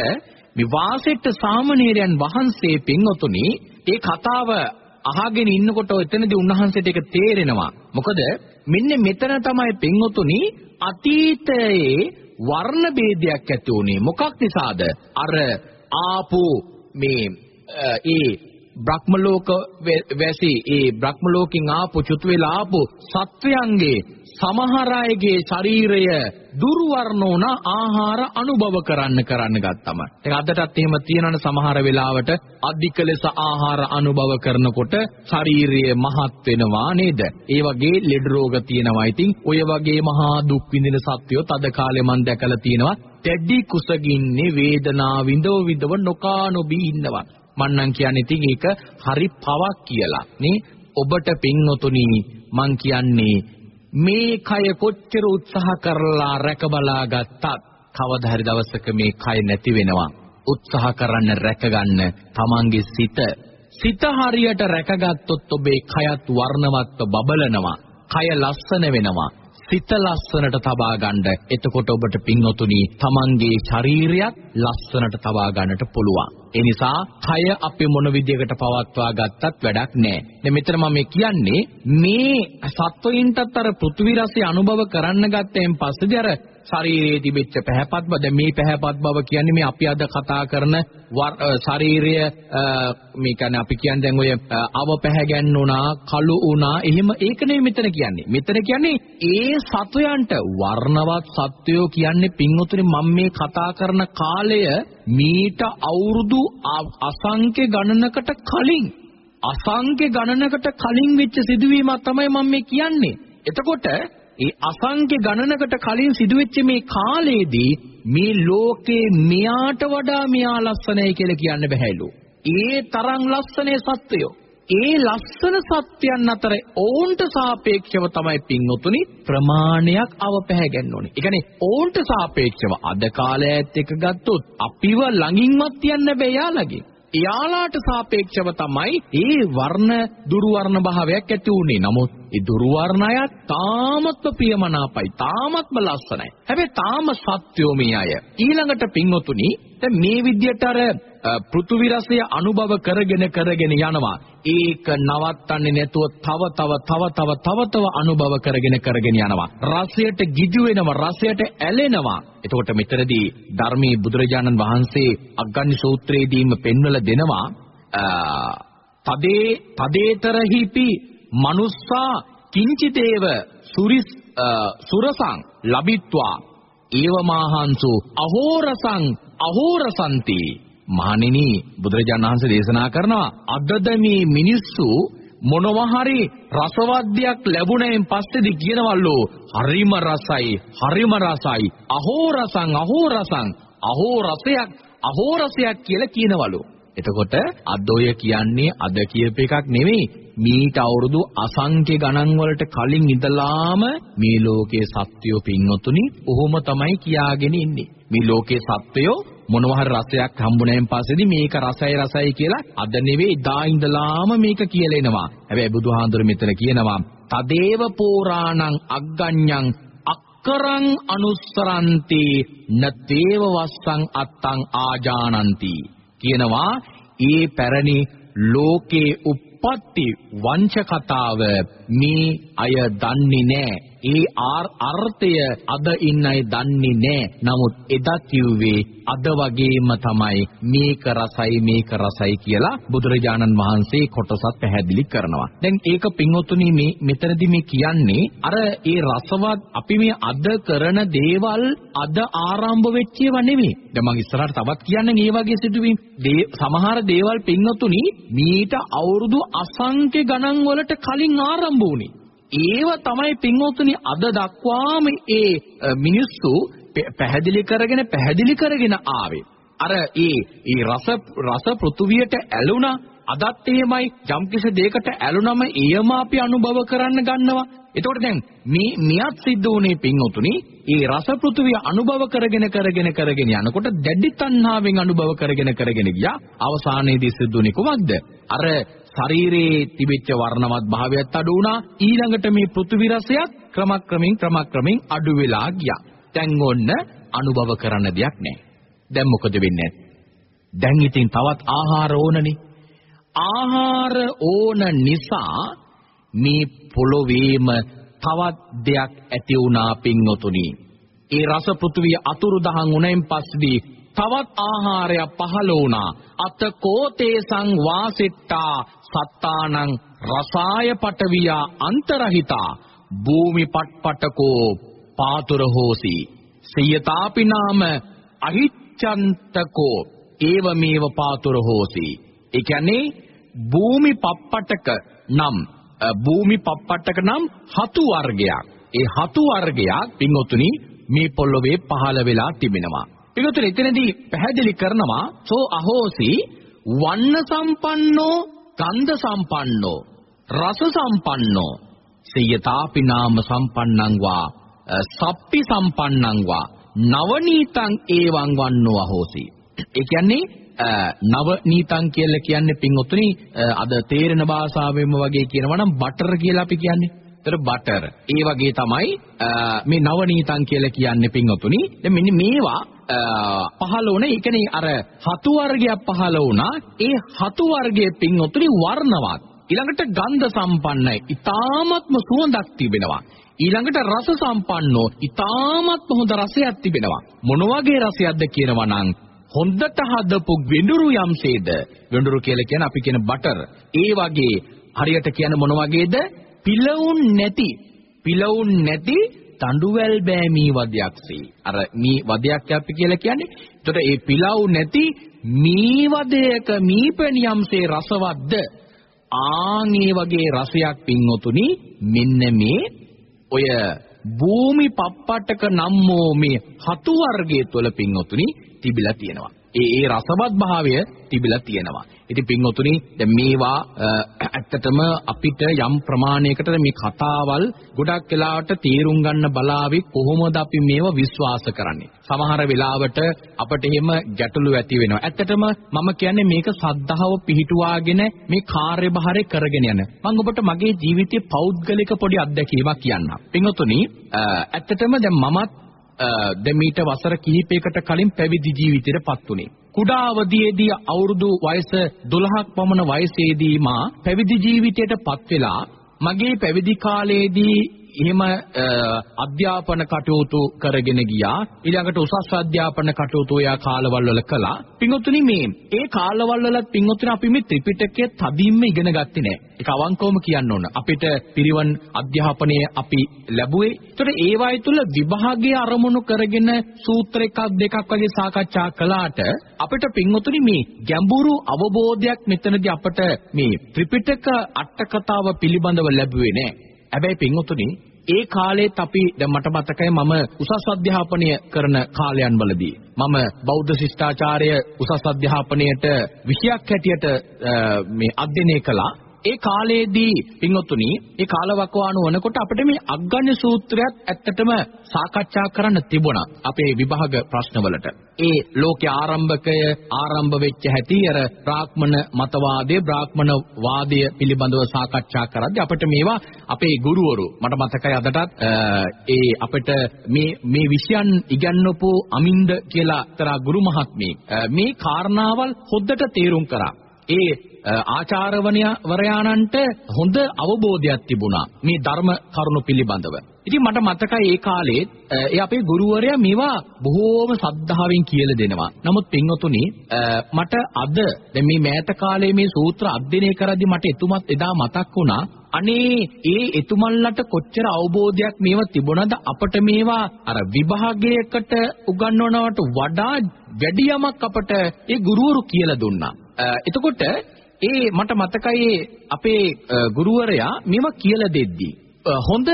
මේ වාසෙට්ට සාමණේරයන් වහන්සේ පින්වතුනි ඒ කතාව අහගෙන ඉන්නකොට එතනදී උන්වහන්සේට ඒක තේරෙනවා. මොකද මෙන්න මෙතන තමයි පින්වතුනි අතීතයේ වර්ණ ભેදයක් ඇති උනේ. මොකක් නිසාද? අර ආපු මේ ඒ බ්‍රහ්ම ලෝක වැසි ඒ බ්‍රහ්ම ලෝකෙන් ආපු චුත වෙලා ආපු සත්වයන්ගේ සමහර අයගේ ශරීරය දුර්වර්ණ වුණ ආහාර අනුභව කරන්න කරන්න ගත්තම. ඒක අදටත් එහෙම තියෙනවනේ සමහර වෙලාවට අධික ලෙස ආහාර අනුභව කරනකොට ශරීරය මහත් වෙනවා නේද? ඒ වගේ ලෙඩ රෝග තියෙනවා. ඉතින් ඔය වගේ මහා දුක් විඳින සත්වයෝ තද කාලේ මම දැකලා තියෙනවා. දැඩි කුසගින්නේ වේදනාව විඳව විඳව නොකා නොබී ඉන්නවා. මන්නම් කියන්නේ ඉතින් ඒක හරි පවක් කියලා. නේ? ඔබට පින්නොතුනි මං කියන්නේ මේ කය කොච්චර උත්සාහ කරලා රැකබලා ගත්තත් කවදා හරි දවසක මේ කය නැති වෙනවා. උත්සාහ කරන්න රැකගන්න තමන්ගේ සිත. සිත හරියට රැකගත්තොත් ඔබේ කයත් වර්ණවත්ව බබලනවා. කය ලස්සන වෙනවා. සිත ලස්සනට තබා ගන්න එතකොට ඔබට පින්වතුනි තමන්ගේ ශරීරයත් ලස්සනට තබා ගන්නට පුළුවන්. ඒ නිසා කය අපි මොන විදියකට පවත්වා ගත්තත් වැඩක් නැහැ දැන් මෙතන මම කියන්නේ මේ සත්වයින්ටත් අර පෘථිවි රසය අනුභව කරන්න ගත්තෙන් පස්සේදී අර ශරීරයේ තිබෙච්ච පැහැපත් බව. දැන් මේ පැහැපත් බව කියන්නේ මේ අපි අද කතා කරන ශරීරය මේ කියන්නේ අපි කියන්නේ දැන් ඔය අව පැහැගැන්නුණා කළු වුණා. එහෙම ඒක නෙවෙයි මෙතන කියන්නේ. මෙතන කියන්නේ ඒ සත්වයන්ට වර්ණවත් සත්වයෝ කියන්නේ පින්වතුනි මම මේ කතා කරන කාලය මීට අවුරුදු අසංඛ්‍ය ගණනකට කලින් අසංඛ්‍ය ගණනකට කලින් වෙච්ච සිදුවීමක් තමයි මම මේ කියන්නේ. එතකොට ඒ අසංඛ්‍ය ගණනකට කලින් සිදුවෙච්ච මේ කාලේදී මේ ලෝකේ මෙයාට වඩා මෙයා ලස්සනයි කියලා කියන්න බෑලු. ඒ තරම් ලස්සනේ සත්වයෝ. ඒ ලස්සන සත්‍යයන් අතර ඕන්ට සාපේක්ෂව තමයි පින්වතුනි ප්‍රමාණයක් අවපැහැගන්න ඕනේ. ඒ කියන්නේ ඕන්ට සාපේක්ෂව අද කාලයත් එක්ක ගත්තොත් අපිව ළඟින්වත් තියන්න බෑ යාළගේ. එයාලාට සාපේක්ෂව තමයි ඒ වර්ණ දුර්වර්ණ භාවයක් ඇති වුනේ. නමුත් ඒ දුර්වර්ණය තාමත්ම ප්‍රියමනාපයි. තාමත්ම ලස්සනයි. හැබැයි තාම සත්‍යෝ මේ අය. ඊළඟට පින්වතුනි දැන් මේ විදියට අර පෘථුවි රසය අනුභව කරගෙන කරගෙන යනවා. ඒක නවත්තන්නේ නැතුව තව තව තව තව තව තව අනුභව කරගෙන කරගෙන යනවා. රසයට ගිජු වෙනවා, රසයට ඇලෙනවා. එතකොට මෙතනදී ධර්මයේ බුදුරජාණන් වහන්සේ අග්ගඤ්ඤ සූත්‍රයේදීම පෙන්වලා දෙනවා තදේ තදේතරහිපි මනුස්සා කිංචිතේව සුරිස් සුරසං ලබිත්වා ඒවමාහන්සු අහෝරසං අහෝරසන්ති මහණෙනි බුදුරජාණන් වහන්සේ දේශනා කරනවා අදද මේ මිනිස්සු මොනවා හරි රසවද්දයක් ලැබුණෙන් පස්සේදී කියනවලු හරිම රසයි හරිම රසයි අහෝ රසං අහෝ රසං අහෝ රසයක් අහෝ රසයක් කියලා කියනවලු. එතකොට අද ඔය කියන්නේ අද කියප එකක් නෙමෙයි. මීට අවුරුදු අසංඛ්‍ය ගණන් වලට කලින් ඉඳලාම මේ ලෝකයේ සත්වයෝ පින්වතුනි ඔහොම තමයි කියාගෙන ඉන්නේ. මේ ලෝකයේ සත්වයෝ මොනවා හරි රසයක් හම්බුනේන් පස්සේදී මේක රසයි රසයි කියලා අද නෙවෙයි දා ඉඳලාම මේක කියලා එනවා හැබැයි බුදුහාඳුර මෙතන කියනවා තදේව පෝරාණං අග්ගඤ්ඤං අක්කරං අනුස්සරන්ති නතේව වස්සං අත්තං ආජානಂತಿ. කියනවා ඒ පැරණි ලෝකේ උප්පත්ති වංච කතාව මේ අය දන්නේ නැහැ ඒ අර්ථය අද ඉන්න අය දන්නේ නැහැ. නමුත් එදා කිව්වේ අද වගේම තමයි මේක රසයි මේක රසයි කියලා බුදුරජාණන් වහන්සේ කොටසක් පැහැදිලි කරනවා. දැන් ඒක පින්වතුනි මේ මෙතනදි මේ කියන්නේ අර ඒ රසවත් අපි මේ අද කරන දේවල් අද ආරම්භ වෙච්ච ඒවා නෙමෙයි. දැන් මම ඉස්සරහට තවත් කියන්නම් ඒ වගේ සිදුවීම්. සමහර දේවල් පින්වතුනි මීට අවුරුදු අසංඛ්‍ය ගණන් වලට කලින් ආරම්භ වුණේ. ඒව තමයි පින්වතුනි අද දක්වාම ඒ මිනිස්සු පැහැදිලි කරගෙන පැහැදිලි කරගෙන ආවේ. අර ඒ ඒ රස රස පෘථුවියට ඇලුනා අදත් එහෙමයි යම්කිසි දෙයකට ඇලුනම එයම අපි අනුභව කරන්න ගන්නවා. එතකොට දැන් මේ මියත් සිද්ධ වුණේ පින්වතුනි ඒ රස පෘථුවිය අනුභව කරගෙන කරගෙන කරගෙන යනකොට දැඩි තණ්හාවෙන් අනුභව කරගෙන කරගෙන ගියා. අවසානයේදී සිද්ධුනේ කොහොමද? අර ශරීරයේ තිබිච්ච වර්ණවත් භාවයත් අඩු වුණා. ඊළඟට මේ පෘථිවි රසයත් ක්‍රමක්‍රමෙන් ක්‍රමක්‍රමෙන් අඩු වෙලා ගියා. දැන් ඔන්න අනුභව කරන්න දෙයක් නැහැ දැන් මොකද වෙන්නේ? දැන් ඉතින් තවත් ආහාර ඕනනේ. ආහාර ඕන නිසා මේ පොළොවේම තවත් දෙයක් ඇති වුණා පින්වතුනි. ඒ රස පෘථිවිය අතුරුදහන් වුණෙන් පස්සේ තවත් ආහාරයක් පහළ වුණා. අත කෝතේ සංවාසිට්ටා සත්තානං රසාය පටවියා අන්තරහිතා. භූමි පට්පටකෝ පාතුර හෝසි. සියතාපි නාම අහිච්ඡන්තකෝ. ඒව මේව පාතුර හෝසි. ඒ කියන්නේ භූමි පප්පටක නම් භූමි පප්පටක නම් හතු වර්ගයක්. ඒ හතු වර්ගයක් පින්වතුනි මේ පොළොවේ පහළ වෙලා තිබෙනවා. පින්වතුනි එතනදී පැහැදිලි කරනවා සෝ අහෝසි වන්න සම්පන්නෝ ගන්ධ සම්පන්නෝ රස සම්පන්නෝ සියතාපි නාම සම්පන්නං වා සප්පි සම්පන්නං වා නවනීතං ඒවං වන්නෝ අහෝසි ඒ කියන්නේ නවනීතං කියලා කියන්නේ පින්වතුනි අද තේරෙන භාෂාවෙම වගේ කියනවා නම් බටර් කියලා අපි කියන්නේ. ඒතර බටර්. ඒ වගේ තමයි මේ නවනීතං කියලා කියන්නේ පින්වතුනි. දැන් මෙන්න මේවා පහළ වුණ ඒ කියන්නේ අර හතු වර්ගයක් පහළ වුණා. ඒ හතු වර්ගයේ පින්වතුනි වර්ණවත්. ඊළඟට ගන්ධ සම්පන්නයි. ඊ타ත්ම සුවඳක් තිබෙනවා. ඊළඟට රස සම්පන්නෝ ඊ타ත්ම හොඳ රසයක් තිබෙනවා. මොන වගේ රසයක්ද කියනවා නම් හොඳට හදපු වෙඬුරු යම්සේද වෙඬුරු කියලා කියන අපි කියන බටර් ඒ වගේ හරියට කියන මොන වගේද පිලවුන් නැති පිලවුන් නැති තඬුවැල් බෑමී වදයක්සේ අර මේ වදයක් අපි කියලා කියන්නේ එතකොට ඒ පිලව් නැති මී වදයක මීපෙනියම්සේ රසවත්ද ආන් ඒ වගේ රසයක් පින්වතුනි මෙන්න මේ ඔය භූමි පප්පටක නම් වූ මේ හතු වර්ගයේ තුල පින්වතුනි තිබිලා තියෙනවා. ඒ ඒ රසවත් භාවය තිබිලා තියෙනවා. ඉතින් පින්වතුනි දැන් මේවා ඇත්තටම අපිට යම් ප්‍රමාණයකට මේ කතාවල් ගොඩක් වෙලාවට තීරුම් ගන්න බලාවේ කොහොමද අපි මේව විශ්වාස කරන්නේ. සමහර වෙලාවට අපිට එහෙම ගැටලු ඇති වෙනවා. ඇත්තටම මම කියන්නේ මේක සද්ධාව පිහිටුවාගෙන මේ කාර්යභාරය කරගෙන යන. මම ඔබට මගේ ජීවිතයේ පෞද්ගලික පොඩි අත්දැකීමක් කියන්නම්. පින්වතුනි ඇත්තටම දැන් මමත් දැන් මීට වසර කිහිපයකට කලින් පැවිදි ජීවිතයටපත් උනේ. කුඩා අවදියේදී අවුරුදු වයස 12ක් පමණ වයසේදී මා පැවිදි ජීවිතයටපත් වෙලා මගේ පැවිදි කාලයේදී එහෙම අධ්‍යාපන කටයුතු කරගෙන ගියා. ඊළඟට උසස් අධ්‍යාපන කටයුතු ඔය කාලවල වල කළා. පින්වත්නි මේ ඒ කාලවල වල පින්වත්නි අපි මේ ත්‍රිපිටකය තදින්ම ඉගෙන ගත්තේ නෑ. ඒක අවංකවම කියන්න ඕන. අපිට පිරිවන් අධ්‍යාපනය අපි ලැබුවේ. ඒතර ඒවායි තුල විභාගයේ අරමුණු කරගෙන සූත්‍ර එකක් දෙකක් වගේ සාකච්ඡා කළාට අපිට පින්වත්නි මේ ගැඹුරු අවබෝධයක් මෙතනදී අපට මේ ත්‍රිපිටක අට කතාව පිළිබඳව ලැබුවේ නෑ. හැබැයි පින්වතුනි ඒ කාලෙත් අපි දැන් මට මතකයි මම උසස් අධ්‍යාපනය කරන කාලයන් වලදී මම බෞද්ධ ශිෂ්ටාචාරය උසස් අධ්‍යාපනයට විෂයක් හැටියට මේ අධ්‍යයනය කළා. ඒ කාලයේදී පින්වත්තුනි ඒ කාලවකවානු වනකොට අපිට මේ අග්ගඤ්ඤ සූත්‍රයත් ඇත්තටම සාකච්ඡා කරන්න තිබුණා අපේ විභාග ප්‍රශ්නවලට. ඒ ලෝකේ ආරම්භකය ආරම්භ වෙච්ච හැටි අර බ්‍රාහ්මණ මතවාදයේ බ්‍රාහ්මණ වාදය පිළිබඳව සාකච්ඡා කරද්දී අපිට මේවා අපේ ගුරුවරු මට මතකයි අදටත් ඒ අපිට මේ මේ විෂයන් ඉගන්වපු අමින්ද කියලා තරා ගුරු මහත්මිය මේ කාරණාවල් හොද්දට තේරුම් කරා. ඒ ආචාර්යවරයාණන්ට හොඳ අවබෝධයක් තිබුණා මේ ධර්ම කරුණු පිළිබඳව. ඉතින් මට මතකයි ඒ කාලේ ඒ අපේ ගුරුවරයා මේවා බොහෝම සද්ධාවෙන් කියලා දෙනවා. නමුත් පින්වතුනි මට අද දැන් මේ මෑත කාලේ මේ සූත්‍ර අධ්‍යයනය කරද්දි මට එතුමත් එදා මතක් වුණා අනේ ඒ එතුමන්ලට කොච්චර අවබෝධයක් මේව තිබුණාද අපට මේවා අර විභාගයකට උගන්වනවට වඩා වැඩි යමක් අපට ඒ ගුරුවරු කියලා දුන්නා. එතකොට ඒ මට මතකයි අපේ ගුරුවරයා මේව කියලා දෙද්දී හොඳ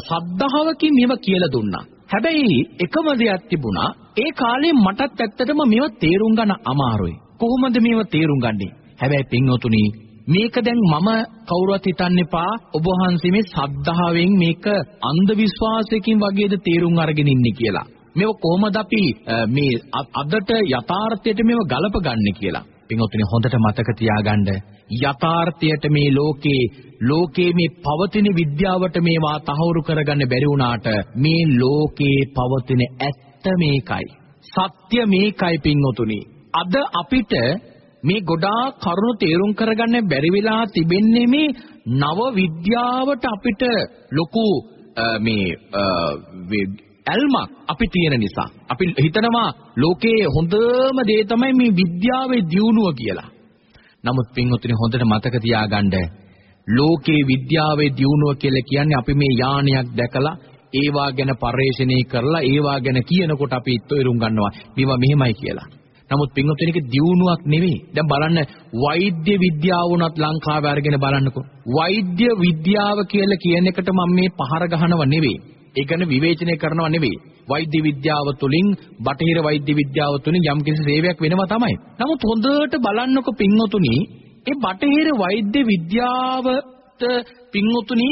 සද්ධාවකින් මේව කියලා දුන්නා. හැබැයි එකම දෙයක් තිබුණා ඒ කාලේ මටත් ඇත්තටම මේව තේරුම් ගන්න අමාරුයි. කොහොමද මේව තේරුම් ගන්නේ? හැබැයි පින්වතුනි මේක දැන් මම කවුරුවත් හිතන්න එපා ඔබ වහන්සේ මේ සද්ධාවෙන් මේක අන්ධ විශ්වාසයකින් වගේද තේරුම් අරගෙන ඉන්නේ කියලා. මේව කොහොමද අපි මේ අදට යථාර්ථයට මේව ගලපගන්නේ කියලා. පින්වත්නි හොඳට මතක තියාගන්න. යථාර්ථයට මේ ලෝකේ ලෝකේ මේ පවතින විද්‍යාවට මේවා තහවුරු කරගන්න බැරි වුණාට මේ ලෝකේ පවතින ඇත්ත මේකයි. සත්‍ය මේකයි පින්වතුනි. අද අපිට මේ ගොඩාක් කරුණු තේරුම් කරගන්න බැරි වෙලා තිබෙන්නේ මේ නව විද්‍යාවට අපිට ලොකු මේ ඇල්මක් අපි තියෙන නිසා. අපි හිතනවා ලෝකයේ හොඳම දේ තමයි මේ විද්‍යාවේ දියුණුව කියලා. නමුත් පින්වතුනි හොඳට මතක තියාගන්න ලෝකේ විද්‍යාවේ දියුණුව කියලා කියන්නේ අපි මේ යානයක් දැකලා ඒවා ගැන පරිශ්‍රණය කරලා ඒවා ගැන කියනකොට අපි තේරුම් ගන්නවා මේවා මෙහෙමයි කියලා. නමුත් පින්වතුනික දියුණුවක් නෙවෙයි. දැන් බලන්න වෛද්‍ය විද්‍යාව උනත් ලංකාවේ අරගෙන බලන්නකෝ. වෛද්‍ය විද්‍යාව කියලා කියන එකට මම මේ පහර ගහනව නෙවෙයි. ඒ කියන්නේ විවේචනය කරනව නෙවෙයි. වෛද්‍ය විද්‍යාව තුළින් බටහිර වෛද්‍ය විද්‍යාව තුළින් යම්කිසි සේවයක් වෙනවා තමයි. නමුත් හොඳට බලන්නකෝ පින්වතුනි, ඒ බටහිර වෛද්‍ය විද්‍යාවට පින්වතුනි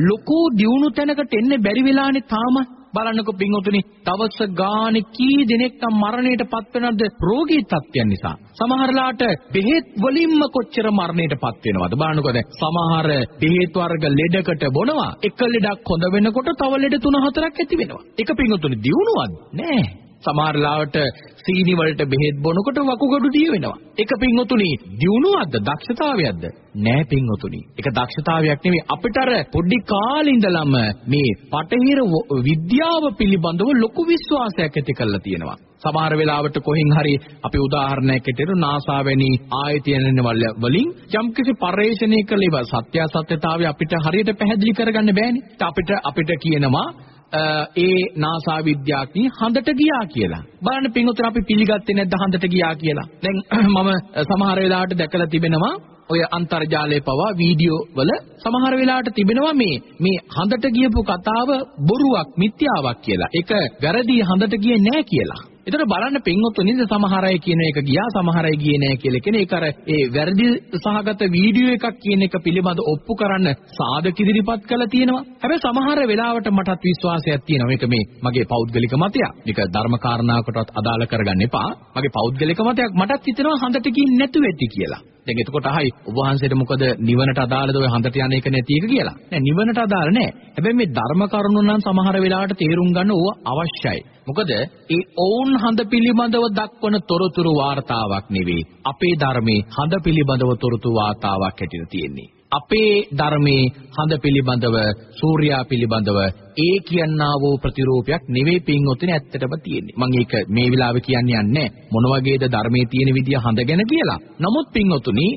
ලොකු දියුණු තැනකට එන්න බැරි වෙලානේ තාම බලන්නකො පින්වතුනි දවස් ගානේ කී දෙනෙක් නම් මරණයට පත් වෙනවද? රෝගී තත්ත්වයන් නිසා. සමහරලාට බෙහෙත් වලින්ම කොච්චර මරණයට පත් වෙනවද? බලන්නකො දැන්. සමහර බෙහෙත් වර්ග ලෙඩකට බොනවා. එක ලෙඩක් හොඳ වෙනකොට තව ලෙඩ තුන හතරක් ඇති වෙනවා. ඒක පින්වතුනි දියුණුවක්ද නෑ. සමහර ලාවට සීනි වලට බෙහෙත් බොනකොට වකුගඩු දිය වෙනවා. ඒක පින්වතුනි දියුණුවක්ද දක්ෂතාවයක්ද? නෑ පින්වතුනි. ඒක දක්ෂතාවයක් නෙවෙයි අපිට අර පොඩි කාලේ ඉඳලම මේ පටහිර විද්‍යාව පිළිබඳව ලොකු විශ්වාසයක් ඇති කරලා තියෙනවා. සමහර වෙලාවට කොහෙන් හරි අපි උදාහරණයක් ඇටියට NASA වැනි ආයතන වලින් යම්කිසි පර්යේෂණයක ලෙව සත්‍ය සත්‍යතාවය අපිට හරියට පැහැදිලි කරගන්න බෑනේ. අපිට අපිට කියනවා ඒ නාසා විද්‍යාඥී හඳට ගියා කියලා. බලන්න පින්වතුන් අපි පිළිගත්තේ නැද්ද හඳට ගියා කියලා. දැන් මම සමහර වෙලාවට දැකලා තිබෙනවා ඔය අන්තර්ජාලයේ පවා වීඩියෝ වල සමහර වෙලාවට තිබෙනවා මේ මේ හඳට ගියපු කතාව බොරුවක් මිත්‍යාවක් කියලා. ඒක වැරදි හඳට ගියේ නෑ කියලා. ඒතර බලන්න පින්වත්තුනි සමහර අය කියන එක ගියා සමහර අය ගියේ නෑ කියලා කියන ඒක අර ඒ වැරදි සහගත වීඩියෝ එකක් කියන එක පිළිබඳ ඔප්පු කරන්න සාධක ඉදිරිපත් කළා තියෙනවා. හැබැයි සමහර වෙලාවට මටත් විශ්වාසයක් තියෙනවා. මේක මේ මගේ පෞද්ගලික මතයක්. මේක ධර්ම කාරණාවකටවත් අදාළ කරගන්න එපා. මගේ පෞද්ගලික මතයක් මටත් හිතෙනවා හඳට ගිහින් නැතුව ඇති කියලා. දැන් එතකොට අහයි ඔබ වහන්සේට මොකද නිවනට අදාළද ඔය හඳට යන එක නැති එක කියලා. නෑ නිවනට අදාළ නෑ. හැබැයි මේ ධර්ම කරුණු නම් සමහර වෙලාවට තේරුම් ගන්න ඕව අවශ්‍යයි. මොකද ඒ ඔවුන් හඳ පිළිබඳව දක්වන තොරතුරු වාර්තාවක් නෙවෙයි. අපේ ධර්මයේ හඳ පිළිබඳව තොරතුරු වාර්තාවක් හැටියට තියෙන්නේ. අපේ ධර්මයේ හඳ පිළිබඳව සූර්යා පිළිබඳව ඒ කියන්නා වූ ප්‍රතිරූපයක් නෙවෙයි පින්වතුනි ඇත්තටම තියෙන්නේ. මම ඒක මේ වෙලාවේ කියන්නේ නැහැ. මොන වගේද ධර්මයේ තියෙන විදිය හඳ ගැන කියලා. නමුත් පින්වතුනි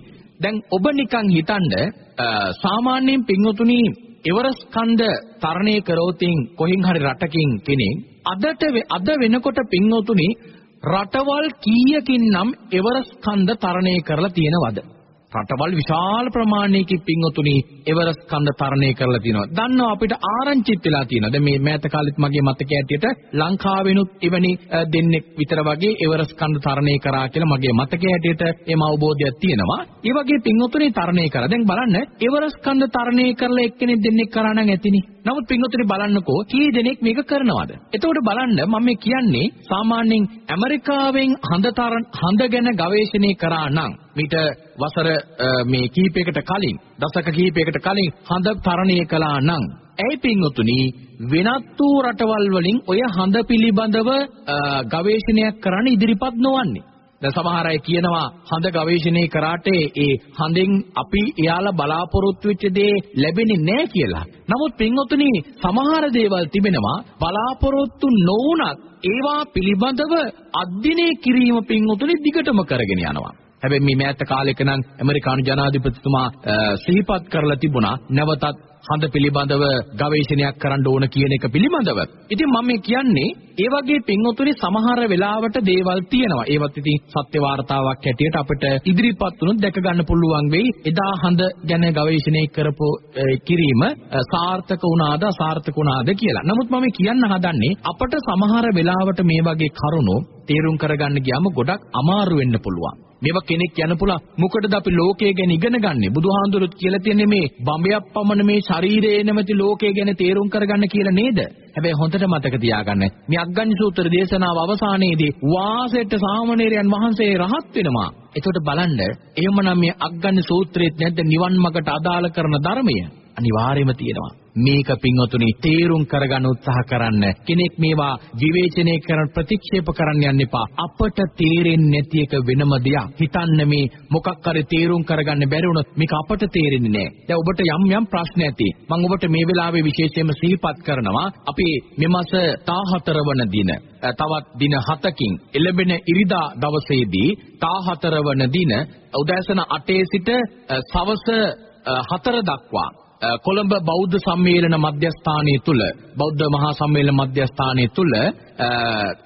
දැන් ඔබ නිකන් හිතනද සාමාන්‍යයෙන් පින්වතුනි එවරස් කන්ද තරණය කරෝතින් කොහින් හරි රටකින් කෙනෙක් අදට අද වෙනකොට පින්වතුනි රටවල් කීයකින් නම් එවරස් කන්ද තරණය කරලා තියෙනවද? රටවල් විශාල ප්‍රමාණයකින් පින්වතුනි එවරස් කන්ද තරණය කරලා තියෙනවා. දන්නවා අපිට ආරංචිත් වෙලා තියෙනවා. දැන් මේ මෑත කාලෙත් මගේ මතකයේ ඇටියට ලංකාවෙනුත් එවැනි දෙන්නෙක් විතර වගේ එවරස් කන්ද තරණය කරා කියලා මගේ මතකයේ ඇටියට එම අවබෝධයක් තියෙනවා. ඒ වගේ පින්වතුනි තරණය කරා. දැන් බලන්න එවරස් කන්ද තරණය කරලා එක්කෙනෙක් දෙන්නෙක් කරා නම් ඇතිනේ. නමුත් පින්වතුනි බලන්නකෝ කී දෙනෙක් මේක කරනවද? එතකොට බලන්න මම මේ කියන්නේ සාමාන්‍යයෙන් ඇමරිකාවෙන් හඳ හඳ ගැන ගවේෂණය කරා නම් මිට වසර මේ කීපයකට කලින් දශක කීපයකට කලින් හඳ තරණය කළා නම් ඇයි පින්වතුනි වෙනත් වූ රටවල් වලින් ඔය හඳ පිළිබඳව ගවේෂණයක් කරන්න ඉදිරිපත් නොවන්නේ දැන් සමහර අය කියනවා හඳ ගවේෂණය කරාට ඒ හඳෙන් අපි එයාලා බලාපොරොත්තු වෙච්ච දේ ලැබෙන්නේ නැහැ කියලා. නමුත් පින්වතුනි සමහර දේවල් තිබෙනවා බලාපොරොත්තු නොවුනත් ඒවා පිළිබඳව අධ්‍යයනය කිරීම පින්වතුනි දිගටම කරගෙන යනවා. හැබැයි මේ මෑත කාලෙක නම් ඇමරිකානු ජනාධිපතිතුමා සිහිපත් කරලා තිබුණා නැවතත් හඳ පිළිබඳව ගවේෂණයක් කරන්න ඕන කියන එක පිළිබඳව. ඉතින් මම මේ කියන්නේ ඒ වගේ පින්වතුනි සමහර වෙලාවට දේවල් තියෙනවා. ඒවත් ඉතින් සත්‍ය වාර්තාවක් හැටියට අපිට ඉදිරිපත් වුණොත් දැක ගන්න පුළුවන් වෙයි. එදා හඳ ගැන ගවේෂණය කරපු කිරීම සාර්ථක වුණාද අසාර්ථක වුණාද කියලා. නමුත් මම කියන්න හදන්නේ අපට සමහර වෙලාවට මේ වගේ කරුණු තේරුම් කරගන්න ගියාම ගොඩක් අමාරු වෙන්න පුළුවන්. මේවා කෙනෙක් යන පුළා. මොකටද අපි ලෝකය ගැන ඉගෙන ගන්නෙ? බුදුහාඳුරුත් කියලා තියන්නේ මේ බඹයක් පමණ මේ ශරීරයේ නැමැති ලෝකය ගැන තේරුම් කරගන්න කියලා නේද? හැබැයි හොඳට මතක තියාගන්න. මේ අග්ගඤ්ඤ සූත්‍ර දේශනාව අවසානයේදී වාසයට සාමණේරයන් වහන්සේ රහත් වෙනවා. එතකොට බලන්න එහෙමනම් මේ අග්ගඤ්ඤ සූත්‍රයේත් නැද්ද නිවන් මගට අදාළ කරන ධර්මය? අනිවාර්යයෙන්ම තියෙනවා. මේක පින්වතුනි තේරුම් කරගන්න උත්සාහ කරන්න. කෙනෙක් මේවා විවේචනය කරන ප්‍රතික්ෂේප කරන්න යන්න එපා. අපට තේරෙන්නේ නැති එක වෙනම දෙයක්. හිතන්න මේ මොකක් හරි තේරුම් කරගන්න බැරි වුණොත් මේක අපට තේරෙන්නේ නැහැ. දැන් ඔබට යම් යම් ප්‍රශ්න ඇති. මම ඔබට මේ වෙලාවේ විශේෂයෙන්ම සිහිපත් කරනවා අපි මේ මාස 14 වන දින තවත් දින 7කින් එළඹෙන ඉරිදා දවසේදී 14 වන දින උදෑසන 8 සිට සවස 4 දක්වා කොළඹ බෞද්ධ සම්මේලන මධ්‍යස්ථානයේ තුල බෞද්ධ මහා සම්මේලන මධ්‍යස්ථානයේ තුල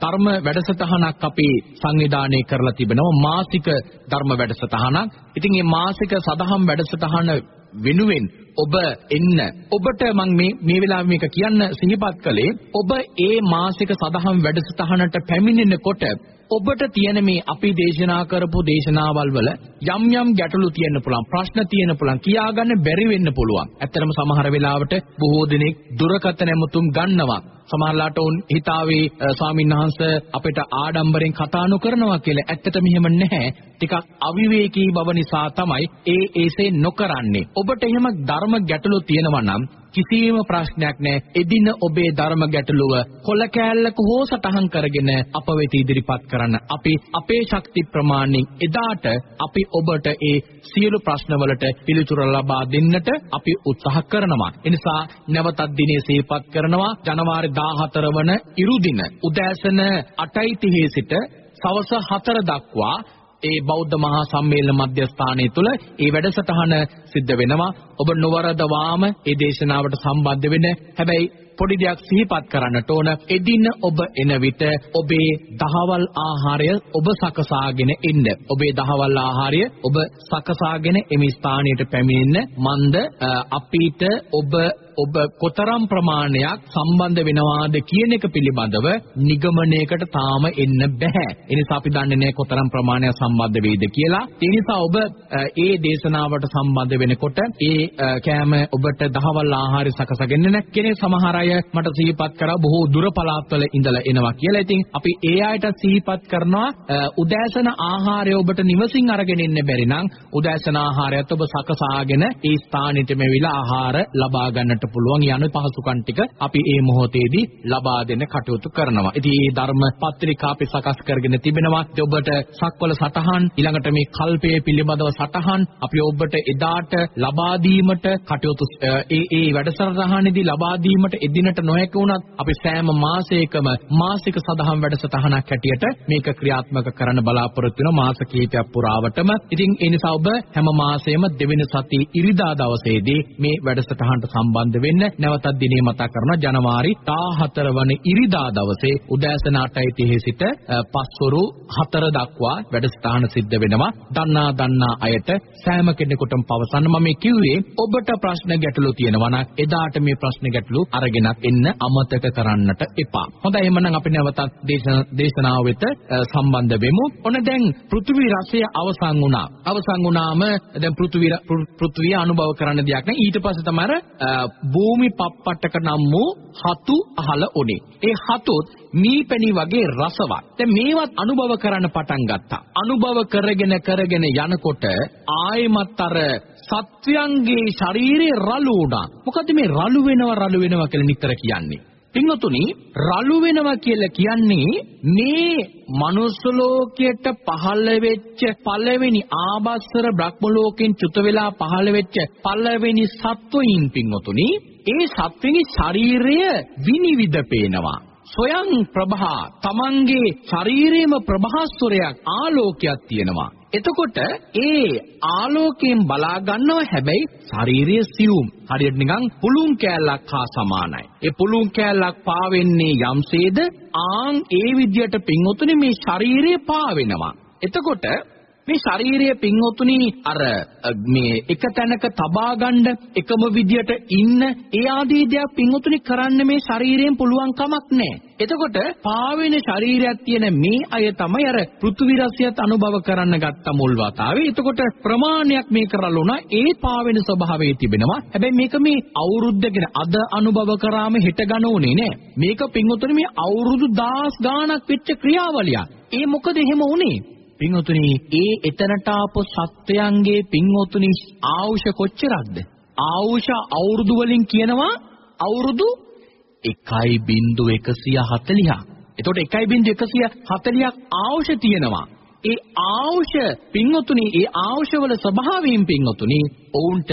ධර්ම වැඩසටහනක් අපි සංවිධානය කරලා තිබෙනවා මාසික ධර්ම වැඩසටහනක්. ඉතින් මේ මාසික සදහම් වැඩසටහන වෙනුවෙන් ඔබ එන්න ඔබට මම මේ මේ වෙලාවේ මේක කියන්න සිහිපත් කළේ ඔබ ඒ මාසික සදහම් වැඩසටහනට පැමිණෙනකොට ඔබට තියෙන මේ අපි දේශනා කරපු දේශනාවල් වල යම් යම් ගැටලු තියෙන්න පුළුවන් ප්‍රශ්න තියෙන්න පුළුවන් කියාගන්න බැරි වෙන්න පුළුවන්. ඇත්තටම සමහර වෙලාවට බොහෝ දෙනෙක් දුරකථන ඇමතුම් ගන්නවා. සමහරලාට උන් හිතාවේ ස්වාමීන් වහන්සේ අපිට ආඩම්බරෙන් කතා නොකරනවා කියලා. ඇත්තට මෙහෙම නැහැ. ටිකක් අවිවේකී බව නිසා තමයි ඒ ඒසේ නොකරන්නේ. ඔබට එහෙම ධර්ම ගැටලු තියෙනවා නම් කිසිම ප්‍රශ්නයක් නැහැ. එදින ඔබේ ධර්ම ගැටලුව කොල කෑල්ලක හෝ සටහන් කරගෙන අප වෙත ඉදිරිපත් කරන්න. අපි අපේ ශක්ති ප්‍රමාණයෙන් එදාට අපි ඔබට ඒ සියලු ප්‍රශ්නවලට පිළිතුරු ලබා දෙන්නට අපි උත්සාහ කරනවා. එනිසා නැවතත් දිනේ සිහිපත් කරනවා ජනවාරි 14 වන ඉරුදින උදෑසන 8:30 සිට සවස 4 දක්වා ඒ බෞද්ධ මහා සම්මේලන මධ්‍යස්ථානයේ තුල ඒ වැඩසටහන සිද්ධ වෙනවා. ඔබ නොවරදවාම ඒ දේශනාවට සම්බන්ධ වෙන්න. හැබැයි පොඩි දෙයක් සිහිපත් කරන්නට ඕන. එදින ඔබ එන විට ඔබේ දහවල් ආහාරය ඔබ සකසාගෙන එන්න. ඔබේ දහවල් ආහාරය ඔබ සකසාගෙන එමි ස්ථානයට පැමිණෙන්න. මන්ද අපිට ඔබ ඔබ කොතරම් ප්‍රමාණයක් සම්බන්ධ වෙනවාද කියන එක පිළිබඳව නිගමනයකට තාම එන්න බෑ. ඒ නිසා අපි දන්නේ නැහැ කොතරම් ප්‍රමාණයක් සම්බන්ධ වෙයිද කියලා. ඒ නිසා ඔබ ඒ දේශනාවට සම්බන්ධ වෙනකොට ඒ කෑම ඔබට දහවල් ආහාරය සකසගෙන නැක්කේ සමහර අය මට සිහිපත් කරා බොහෝ දුර පළාත්වල ඉඳලා එනවා කියලා. ඉතින් අපි ඒ අයට සිහිපත් කරනවා උදෑසන ආහාරය ඔබට නිවසින් අරගෙන ඉන්න බැරි නම් උදෑසන ආහාරයත් ඔබ සකසාගෙන ඒ ස්ථානෙටම විලා ආහාර ලබා ගන්නට පුළුවන් යන පහසුකම් ටික අපි මේ මොහොතේදී ලබා දෙන්න කටයුතු කරනවා. ඉතින් මේ ධර්ම පත්‍රිකා අපි සකස් කරගෙන තිබෙනවා. ඔබට සක්වල සටහන් ඊළඟට මේ කල්පයේ පිළිබඳව සටහන් අපි ඔබට එදාට ලබා දීමට කටයුතු ඒ ඒ වැඩසටහනේදී ලබා දීමට එදිනට නොහැකි වුණත් අපි සෑම මාසයකම මාසික සදහම් වැඩසටහනක් හැටියට මේක ක්‍රියාත්මක කරන්න බලාපොරොත්තු වෙන මාස කිහිපයක් පුරාවටම. ඉතින් ඒ නිසා ඔබ හැම මාසෙම දෙවෙනි සති ඉරිදා දවසේදී මේ වැඩසටහනට සම්බන්ධ වෙන්න නැවතත් දිනේ මතක් කරනවා ජනවාරි 14 වන ඉරිදා දවසේ උදෑසන 8:30 සිට පස්වරු 4 දක්වා වැඩසටහන සිද්ධ වෙනවා. දන්නා දන්නා අයට සෑම කෙනෙකුටම පවසන්න මම කිව්වේ ඔබට ප්‍රශ්න ගැටලු තියෙනවා නම් එදාට මේ ප්‍රශ්න ගැටලු අරගෙනත් එන්න අමතක කරන්නට එපා. හොඳයි එහෙනම් අපි නැවතත් දේශනාව වෙත සම්බන්ධ වෙමු. ඔන්න දැන් පෘථිවි රසය අවසන් වුණා. අවසන් වුණාම දැන් පෘථිවි පෘථිවිය අනුභව කරන්න දෙයක් නැහැ. ඊට පස්සේ තමයි භූමි පප්පටක නම් වූ හතු අහල උනේ. ඒ හතුත් මීපැණි වගේ රසවත්. දැන් මේවත් අනුභව කරන්න පටන් ගත්තා. අනුභව කරගෙන කරගෙන යනකොට ආයෙමත් අර සත්වයන්ගේ ශරීරේ රළු වුණා. මොකද මේ රළු වෙනවා රළු වෙනවා කියලා නිතර කියන්නේ. පින්වතුනි රළු වෙනවා කියලා කියන්නේ මේ මනුස්ස ලෝකයට පහළ වෙච්ච පළවෙනි ආබස්සර බ්‍රහ්ම ලෝකෙන් චුත වෙලා පහළ වෙච්ච පළවෙනි සත්වයින් පින්වතුනි ඒ සත්වෙගේ ශරීරය විනිවිද පේනවා. සොයන් ප්‍රභා තමන්ගේ ශරීරයේම ප්‍රභාස්වරයක් ආලෝකයක් තියෙනවා එතකොට ඒ ආලෝකයෙන් බලා ගන්නව හැබැයි ශාරීරිය සියුම් හරියට නිකන් පුළුන් කෑල්ලක් හා සමානයි. ඒ පුළුන් කෑල්ලක් පාවෙන්නේ යම්සේද ආන් ඒ විදියට පින්වතුනි මේ ශාරීරිය පාවෙනවා. එතකොට මේ ශාරීරිය පින්වතුනි අර මේ එක තැනක තබා ගන්න එකම විදියට ඉන්න ඒ ආදී දේවල් පින්වතුනි කරන්න මේ ශාරීරියෙන් පුළුවන් කමක් නැහැ. එතකොට පාවෙන ශරීරයක් තියෙන මේ අය තමයි අර පෘථුවි රසයත් අනුභව කරන්න ගත්ත මුල් වතාවේ. එතකොට ප්‍රමාණයක් මේක රළුණා ඒ පාවෙන ස්වභාවය තිබෙනවා. හැබැයි මේක මේ අවුරුද්දගෙන අද අනුභව කරාම හෙට ගණෝනේ නෑ. මේක පින්වතුනි මේ අවුරුදු 10 ගාණක් වෙච්ච ක්‍රියාවලියක්. ඒ මොකද එහෙම වුනේ? පින්වතුනි ඒ එතනට ආපු සත්වයන්ගේ පින්වතුනි ආයුෂ කොච්චරක්ද? ආයුෂ අවුරුදු වලින් කියනවා අවුරුදු 1.140ක්. එතකොට 1.140ක් ආවුෂ තියෙනවා. ඒ ආවුෂ පින්වතුනි ඒ ආවුෂවල ස්වභාවයෙන් පින්වතුනි ඔවුන්ට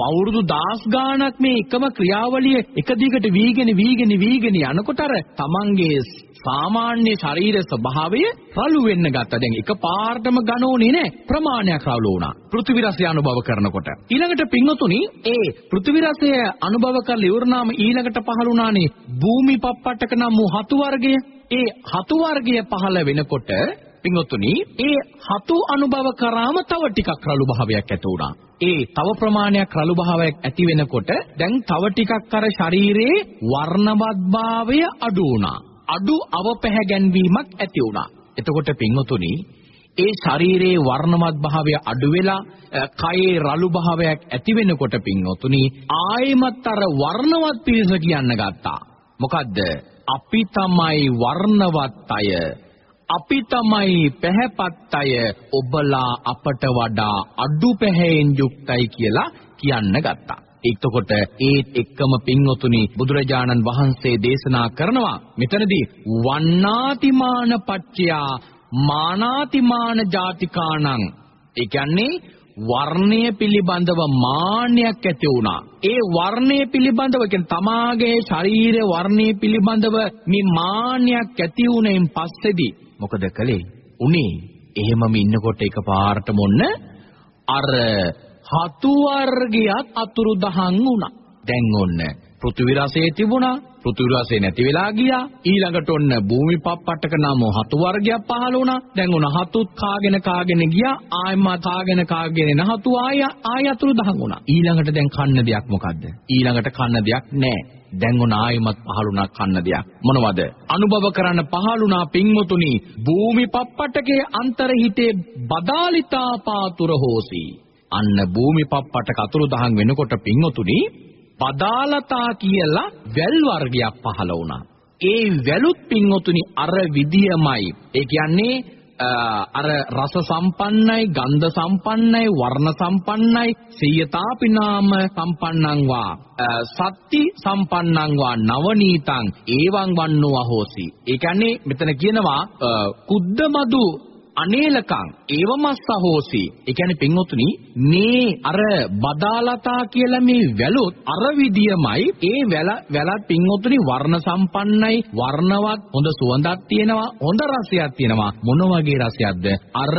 අවුරුදු 10 ගාණක් මේ එකම ක්‍රියාවලිය එක දිගට වීගෙන වීගෙන වීගෙන යනකොට අර තමන්ගේ සාමාන්‍ය ශරීර ස්වභාවය රළු වෙන්න ගත්තා. දැන් එක පාර්ටම ගණෝනේ නෑ ප්‍රමාණයක් රළු වුණා. පෘථිවි රසය අනුභව කරනකොට. ඊළඟට පින්වතුනි ඒ පෘථිවි රසය අනුභව කරලා ඉවරනාම ඊළඟට පහළ වුණානේ භූමි පප්පටක නම් වූ හතු වර්ගය. ඒ හතු වර්ගය පහළ වෙනකොට පින්වතුනි ඒ හතු අනුභව කරාම තව ටිකක් රළු භාවයක් ඇති වුණා. ඒ තව ප්‍රමාණයක් රළු භාවයක් ඇති වෙනකොට දැන් තව ටිකක් අර ශරීරයේ වර්ණවත් භාවය අඩු වුණා. අඩු අවපැහැගැන්වීමක් ඇති වුණා. එතකොට පින්වතුනි ඒ ශරීරයේ වර්ණවත් භාවය අඩු වෙලා කයේ රළු භාවයක් ඇති වෙනකොට පින්වතුනි ආයෙමත් අර වර්ණවත් පිරිස කියන්න ගත්තා. මොකද්ද? අපි තමයි වර්ණවත් අය අපි තමයි පැහැපත් අය ඔබලා අපට වඩා අඩු පැහැයෙන් යුක්තයි කියලා කියන්න ගත්තා. එතකොට ඒත් එක්කම පින්වතුනි බුදුරජාණන් වහන්සේ දේශනා කරනවා මෙතනදී වන්නාතිමාන පච්චයා මානාතිමාන ජාතිකාණං ඒ කියන්නේ වර්ණය පිළිබඳව මාන්නයක් ඇති වුණා. ඒ වර්ණය පිළිබඳව කියන්නේ තමාගේ ශරීර වර්ණය පිළිබඳව මේ මාන්නයක් ඇති වුණෙන් පස්සේදී මොකද කළේ? උනේ එහෙමම ඉන්නකොට එකපාරටම ඔන්න අර හතු වර්ගියත් අතුරුදහන් වුණා. දැන් ඔන්න පෘථිවි රසයේ තිබුණා. පෘථිවි රසය නැති වෙලා ගියා. ඊළඟට ඔන්න භූමි පප්පටක නම් හතු වර්ගයක් පහළ වුණා. දැන් ඔන්න හතුත් කාගෙන කාගෙන ගියා. ආයෙම කාගෙන කාගෙන නහතු ආය ආය අතුරුදහන් වුණා. ඊළඟට දැන් කන්න දෙයක් මොකද්ද? ඊළඟට කන්න දෙයක් නැහැ දැන් උන ආයමත් පහළුණා කන්න දෙයක්. මොනවද? අනුභව කරන්න පහළුණා පින්මුතුනි භූමි පප්පටකේ අන්තරහිතේ බදාලිතා පාතුර හෝසි. අන්න භූමි පප්පටක අතුරු දහන් වෙනකොට පින්මුතුනි බදාලතා කියලා වැල් වර්ගයක් පහළ වුණා. ඒ වැලුත් පින්මුතුනි අර විදියමයි. ඒ කියන්නේ අර රස සම්පන්නයි ගන්ධ සම්පන්නයි වර්ණ සම්පන්නයි සියතාපිනාම සම්පන්නං වා සත්‍ති සම්පන්නං වා නවනීතං ඒවං වන්නෝ අහෝසි. ඒ කියන්නේ මෙතන කියනවා කුද්ද මදු අනේලකං ඒවමස්ස හෝසි ඒ කියන්නේ පින්වතුනි මේ අර බදාලතා කියලා මේ වැලොත් අර විදියමයි. ඒ වැල වැලත් පින්වතුනි වර්ණ සම්පන්නයි වර්ණවත් හොඳ සුවඳක් තියෙනවා හොඳ රසයක් තියෙනවා. මොන වගේ රසයක්ද? අර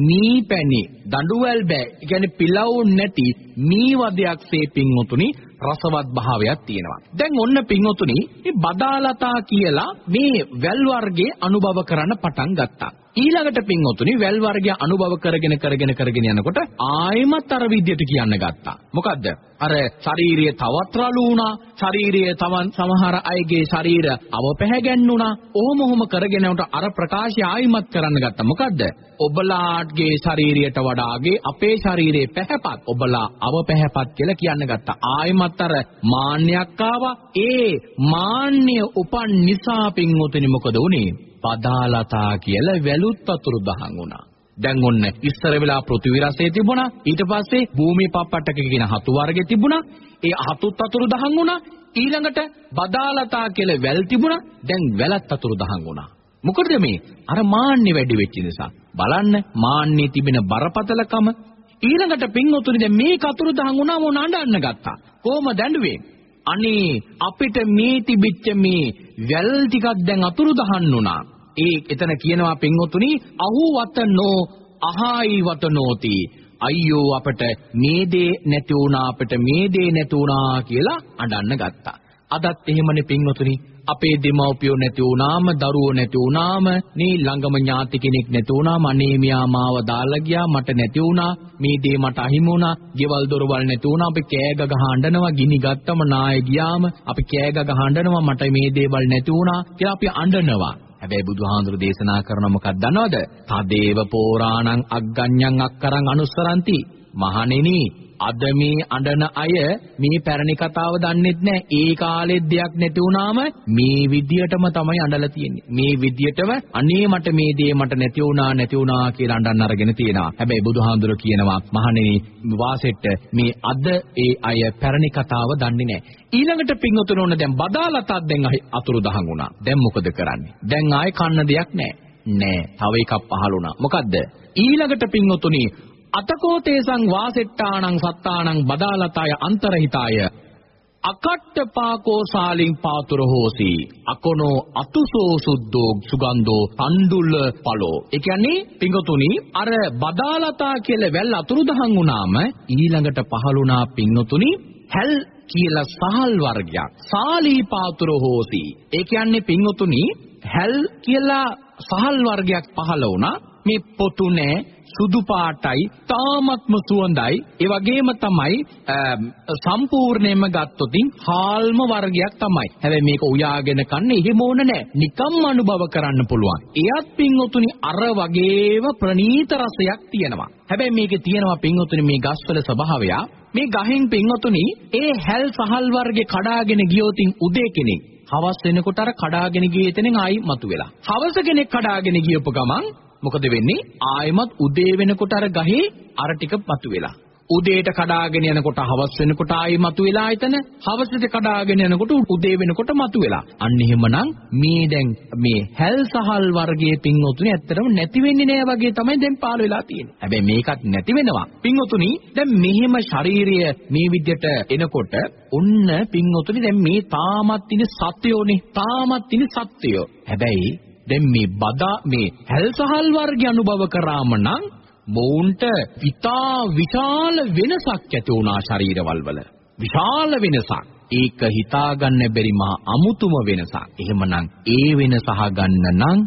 නීපැණි දඬුවල් බෑ. ඒ කියන්නේ පිලව් නැති නී වදයක්සේ පින්වතුනි රසවත් භාවයක් තියෙනවා. දැන් ඔන්න පින්වතුනි මේ බදාලතා කියලා මේ වැල් වර්ගයේ අනුභව කරන්න පටන් ගත්තා. ඊළඟට පින්වතුනි වැල් වර්ගය අනුභව කරගෙන කරගෙන කරගෙන යනකොට ආයෙමත් අර විදියට කියන්න ගත්තා. මොකද්ද? අර ශාරීරිය තවත් රළු වුණා. ශාරීරිය තවන් සමහර අයගේ ශරීර අවපැහැගැන්නුණා. ඔහොම ඔහොම කරගෙන යනකොට අර ප්‍රකාශය ආයෙමත් කරන්න ගත්තා. මොකද්ද? ඔබලාගේ ශාරීරියට වඩාගේ අපේ ශරීරයේ පැහැපත්. ඔබලා අවපැහැපත් කියලා කියන්න ගත්තා. ආයෙමත් අර මාන්නයක් ආවා. ඒ මාන්නය උපන් නිසා පින්වතුනි මොකද වුනේ? පදාලතා කියලා වැලුත් වතුරු දහන් වුණා. දැන් ඔන්න ඉස්සර වෙලා පෘථිවි රසය තිබුණා. ඊට පස්සේ භූමි පප්පටක කියන හතු වර්ගෙ තිබුණා. ඒ හතුත් වතුරු දහන් වුණා. ඊළඟට බදාලතා කියලා වැල් තිබුණා. දැන් වැලත් වතුරු දහන් වුණා. මොකද මේ? අර මාන්නේ වැඩි වෙච්ච නිසා. බලන්න මාන්නේ තිබෙන බරපතලකම ඊළඟට පින්වතුනි දැන් මේ කතුරු දහන් වුණාම උන අඬන්න ගත්තා කොහොම දඬුවේ අනේ අපිට මේ තිබිච්ච මේ වැල් ටිකක් දැන් අතුරු දහන් වුණා. ඒ එතන කියනවා පින්වතුනි අහු වතනෝ අහායි වතනෝති. අයියෝ අපට මේ දේ නැති වුණා අපිට මේ දේ නැති වුණා කියලා අඬන්න ගත්තා. අදත් එහෙමනේ පින්වතුනි අපේ දෙමව්පියෝ නැති වුණාම දරුවෝ නැති වුණාම මේ ළඟම ඥාති කෙනෙක් නැති වුණාම අනේ මියා මාව දාලා ගියා මට නැති වුණා මේ දේ මට අහිමි වුණා ගෙවල් දොරවල් නැති වුණා අපි කෑ ගග හඬනවා ගිනි ගත්තම නාය ගියාම අපි කෑ ගග හඬනවා මට මේ දේවල් නැති වුණා කියලා අපි අඬනවා හැබැයි බුදුහාඳුර දේශනා කරන මොකක්ද දන්නවද? තදේව පෝරාණං අග්ගඤ්ඤං අක්කරං අනුස්සරಂತಿ මහණෙනි අද මේ අඬන අය මේ පැරණි කතාව දන්නෙත් නැහැ. ඒ කාලෙත් දෙයක් නැති වුණාම මේ විදියටම තමයි අඬලා තියෙන්නේ. මේ විදියටම අනේ මට මේ දේ මට නැති වුණා නැති වුණා කියලා අඬන්න අරගෙන තියෙනවා. හැබැයි බුදුහාඳුර කියනවා මහණෙනි වාසෙට මේ අද ඒ අය පැරණි කතාව දන්නේ නැහැ. ඊළඟට පින්වතුන් ඕන දැන් බදාලතත් දැන් අතුරුදහන් වුණා. දැන් මොකද කරන්නේ? දැන් ආයේ කන්න දෙයක් නැහැ. නෑ. තව එකක් පහළුණා. මොකද්ද? ඊළඟට පින්වතුනි අතකෝතේසං වාසෙට්ටාණං සත්තාණං බදාලතාය අන්තරහිතාය. අකට්ට පාකෝ සාලින් පාතුර හෝසි. අකොනෝ අතුසෝ සුද්ධෝ සුගන්ධෝ තණ්ඩුල පලෝ. ඒ කියන්නේ පිංගතුනි අර බදාලතා කියලා වැල් අතුරුදහන් වුණාම ඊළඟට පහළුණා පිංගතුනි හැල් කියලා සහල් වර්ගයක්. සාලී පාතුර හෝසි. ඒ කියන්නේ පිංගතුනි හැල් කියලා සහල් වර්ගයක් පහළ වුණා. මේ පොතු නෑ සුදු පාටයි තාමත්ම සුවඳයි. ඒ වගේම තමයි සම්පූර්ණයෙන්ම ගත්තොතින් හාල්ම වර්ගයක් තමයි. හැබැයි මේක උයාගෙන කන්න එහෙම ඕන නෑ. නිකම්ම අනුභව කරන්න පුළුවන්. එයත් පින්වතුනි අර වගේම ප්‍රනීත රසයක් තියෙනවා. හැබැයි මේකේ තියෙනවා පින්වතුනි මේ ගස්වල ස්වභාවය. මේ ගහෙන් පින්වතුනි ඒ හැල් සහල් වර්ගේ කඩාගෙන ගියොතින් උදේ කෙනෙක් හවස් වෙනකොට අර කඩාගෙන ගියේ එතනින් ආයි මතුවෙලා. හවස කෙනෙක් කඩාගෙන ගියපු ගමන් මොකද වෙන්නේ? ආයෙමත් උදේ වෙනකොට අර ගහේ අර ටික මතුවෙලා. උදේට කඩාගෙන යනකොට හවස් වෙනකොට ආයි මතුවෙලා එතන හවසට කඩාගෙන යනකොට උදේ වෙනකොට මතුවෙලා. අන්න එහෙමනම් මේ දැන් මේ හැල් සහල් වර්ගයේ පින්වතුනි ඇත්තටම නැති වෙන්නේ නෑ වගේ තමයි දැන් පාළ වෙලා තියෙන්නේ. හැබැයි මේකත් නැති වෙනවා. පින්වතුනි දැන් මෙහෙම ශාරීරිය මේ විදිහට එනකොට ඔන්න පින්වතුනි දැන් මේ තාමත් ඉන්නේ සත්‍යෝනේ තාමත් ඉන්නේ සත්‍යෝ හැබැයි දැන් මේ බදා මේ හැල් සහල් වර්ගය අනුභව කරාම නම් මොවුන්ට විතා විශාල වෙනසක් ඇති වුණා ශරීරවල වල. විශාල වෙනසක්. ඒක හිතාගන්න බැරි මහා අමුතුම වෙනසක්. එහෙමනම් ඒ වෙනස අහගන්න නම්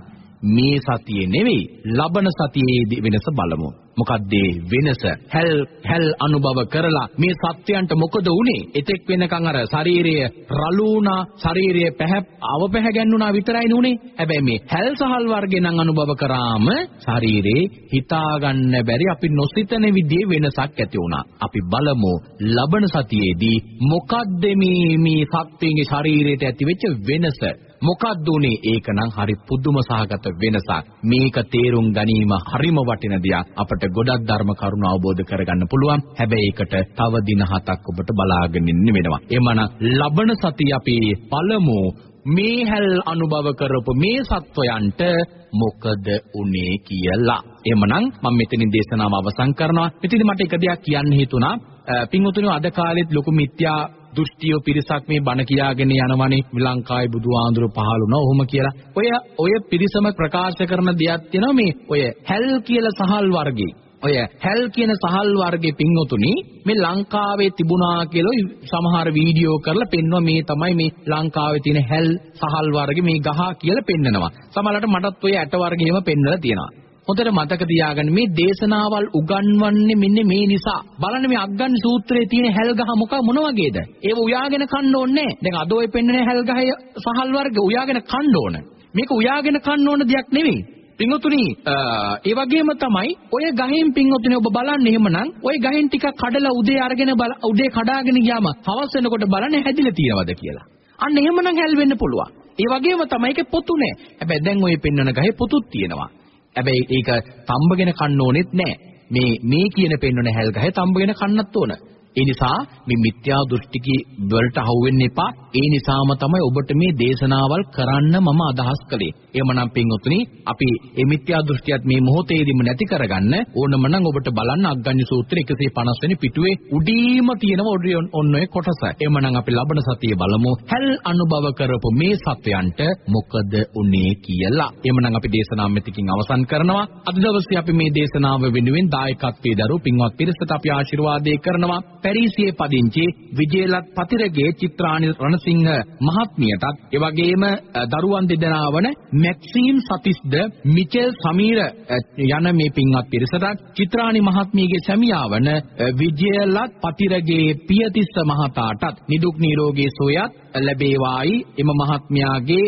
මේ සතියේ නෙවෙයි ලබන සතියේ වෙනස බලමු. මොකද්ද වෙනස? හැල් හැල් අනුභව කරලා මේ සත්‍යයන්ට මොකද වුනේ? එතෙක් වෙනකන් අර ශරීරය රළු වුණා, ශරීරය පැහැ අවපැහැගැන්නුණා විතරයි නුනේ. හැබැයි මේ හැල් සහල් වර්ගේ නම් අනුභව කරාම ශරීරේ හිතාගන්න බැරි අපි නොසිතන විදිහේ වෙනසක් ඇති වුණා. අපි බලමු ලබන සතියේදී මොකද්ද මේ මේ සත්වයේ ශරීරයට ඇතිවෙච්ච වෙනස? මොකක්ද උනේ ඒකනම් හරි පුදුම සහගත වෙනසක් මේක තේරුම් ගැනීම හරිම වටින දෙයක් අපට ගොඩක් ධර්ම කරුණු අවබෝධ කරගන්න පුළුවන් හැබැයි ඒකට තව දින හතක් ඔබට බලාගෙන ඉන්න වෙනවා එමනම් ලබන සතිය අපි පළමු මේ හැල් අනුභව කරපු මේ සත්වයන්ට මොකද උනේ කියලා. එහෙමනම් මම මෙතනින් දේශනාව අවසන් කරනවා. මෙතනදි මට එක දෙයක් කියන්න හිතුණා. පින්වතුනි අද කාලෙත් ලොකු මිත්‍යා දෘෂ්ටිය පිරිසක් මේ බණ කියාගෙන යනවනේ ලංකාවේ බුදු ආඳුර පහළුණා ඔහොම කියලා. ඔය ඔය පිරිසම ප්‍රකාශ කරන දෙයක් තියෙනවා මේ ඔය හැල් කියලා සහල් වර්ගේ. ඔය හැල් කියන සහල් වර්ගේ පින්වතුනි මේ ලංකාවේ තිබුණා කියලා සමහර වීඩියෝ කරලා පෙන්වනවා මේ තමයි මේ ලංකාවේ තියෙන හැල් සහල් වර්ගේ මේ ගහ කියලා පෙන්නනවා. සමහරවිට මටත් ඔය ඇට වර්ගේම පෙන්වලා තියෙනවා. හොඳට මතක තියාගන්න මේ දේශනාවල් උගන්වන්නේ මෙන්න මේ නිසා. බලන්න මේ අග්ගන් සූත්‍රයේ තියෙන හැල්ගහ මොක මොන වගේද? ඒව උයාගෙන කන්න ඕනේ දැන් අද ඔය පෙන්නන හැල්ගහේ සහල් වර්ග උයාගෙන කන්න ඕන. මේක උයාගෙන කන්න ඕන දෙයක් නෙවෙයි. පින්වතුනි ඒ වගේම තමයි ඔය ගහෙන් පින්වතුනි ඔබ බලන්න එහෙමනම් ඔය ගහෙන් ටිකක් කඩලා උදේ අරගෙන උදේ කඩාගෙන ගියාම හවස් වෙනකොට බලන්න හැදිලා තියෙනවද කියලා. අන්න එහෙමනම් හැල් වෙන්න පුළුවන්. ඒ වගේම තමයි ඒකේ පොතු නෑ. හැබැයි දැන් ඔය පෙන්වන ගහේ පොතුත් තියෙනවා. හැබැයි ඒක තම්බගෙන කන්න ඕනෙත් නෑ. මේ මේ කියන පෙන්වන හැල් ගහේ තම්බගෙන කන්නත් ඕන. ඒ නිසා මේ මිත්‍යා දෘෂ්ටිකී වලට අහු වෙන්න එපා. ඒ නිසාම තමයි ඔබට මේ දේශනාවල් කරන්න මම අදහස් කළේ. එහෙමනම් පින්වතුනි අපි මේ මිත්‍යා දෘෂ්ටියත් මේ මොහොතේදීම නැති කරගන්න ඕනම නම් ඔබට බලන්න අග්ගඤ්ඤ සූත්‍රය 150 වෙනි පිටුවේ උඩීම තියෙන ඔන්න ඔය කොටස. එහෙමනම් අපි ලබන සතියේ බලමු හැල් අනුභව කරපු මේ සත්වයන්ට මොකද උනේ කියලා. එහෙමනම් අපි දේශනාව මෙතකින් අවසන් කරනවා. අද දවසේ අපි මේ දේශනාව වෙනුවෙන් දායකත්වයේ දරූ පින්වත් පිරිසට අපි ආශිර්වාදේ කරනවා. පැරිසියේ පදිංචි විජේලත් පතිරගේ චිත්‍රානි රණසිංහ මහත්මියටත් ඒ වගේම දරුවන් දෙදෙනා වන මැක්සිම් සතිස්ද මිචෙල් සමීර යන මේ පින්වත් පිරිසට චිත්‍රානි මහත්මියගේ සැමියා වන විජේලත් පතිරගේ පියතිස්ස මහතාටත් නිදුක් නිරෝගී සුවයත් ලැබේවායි. එම මහත්මයාගේ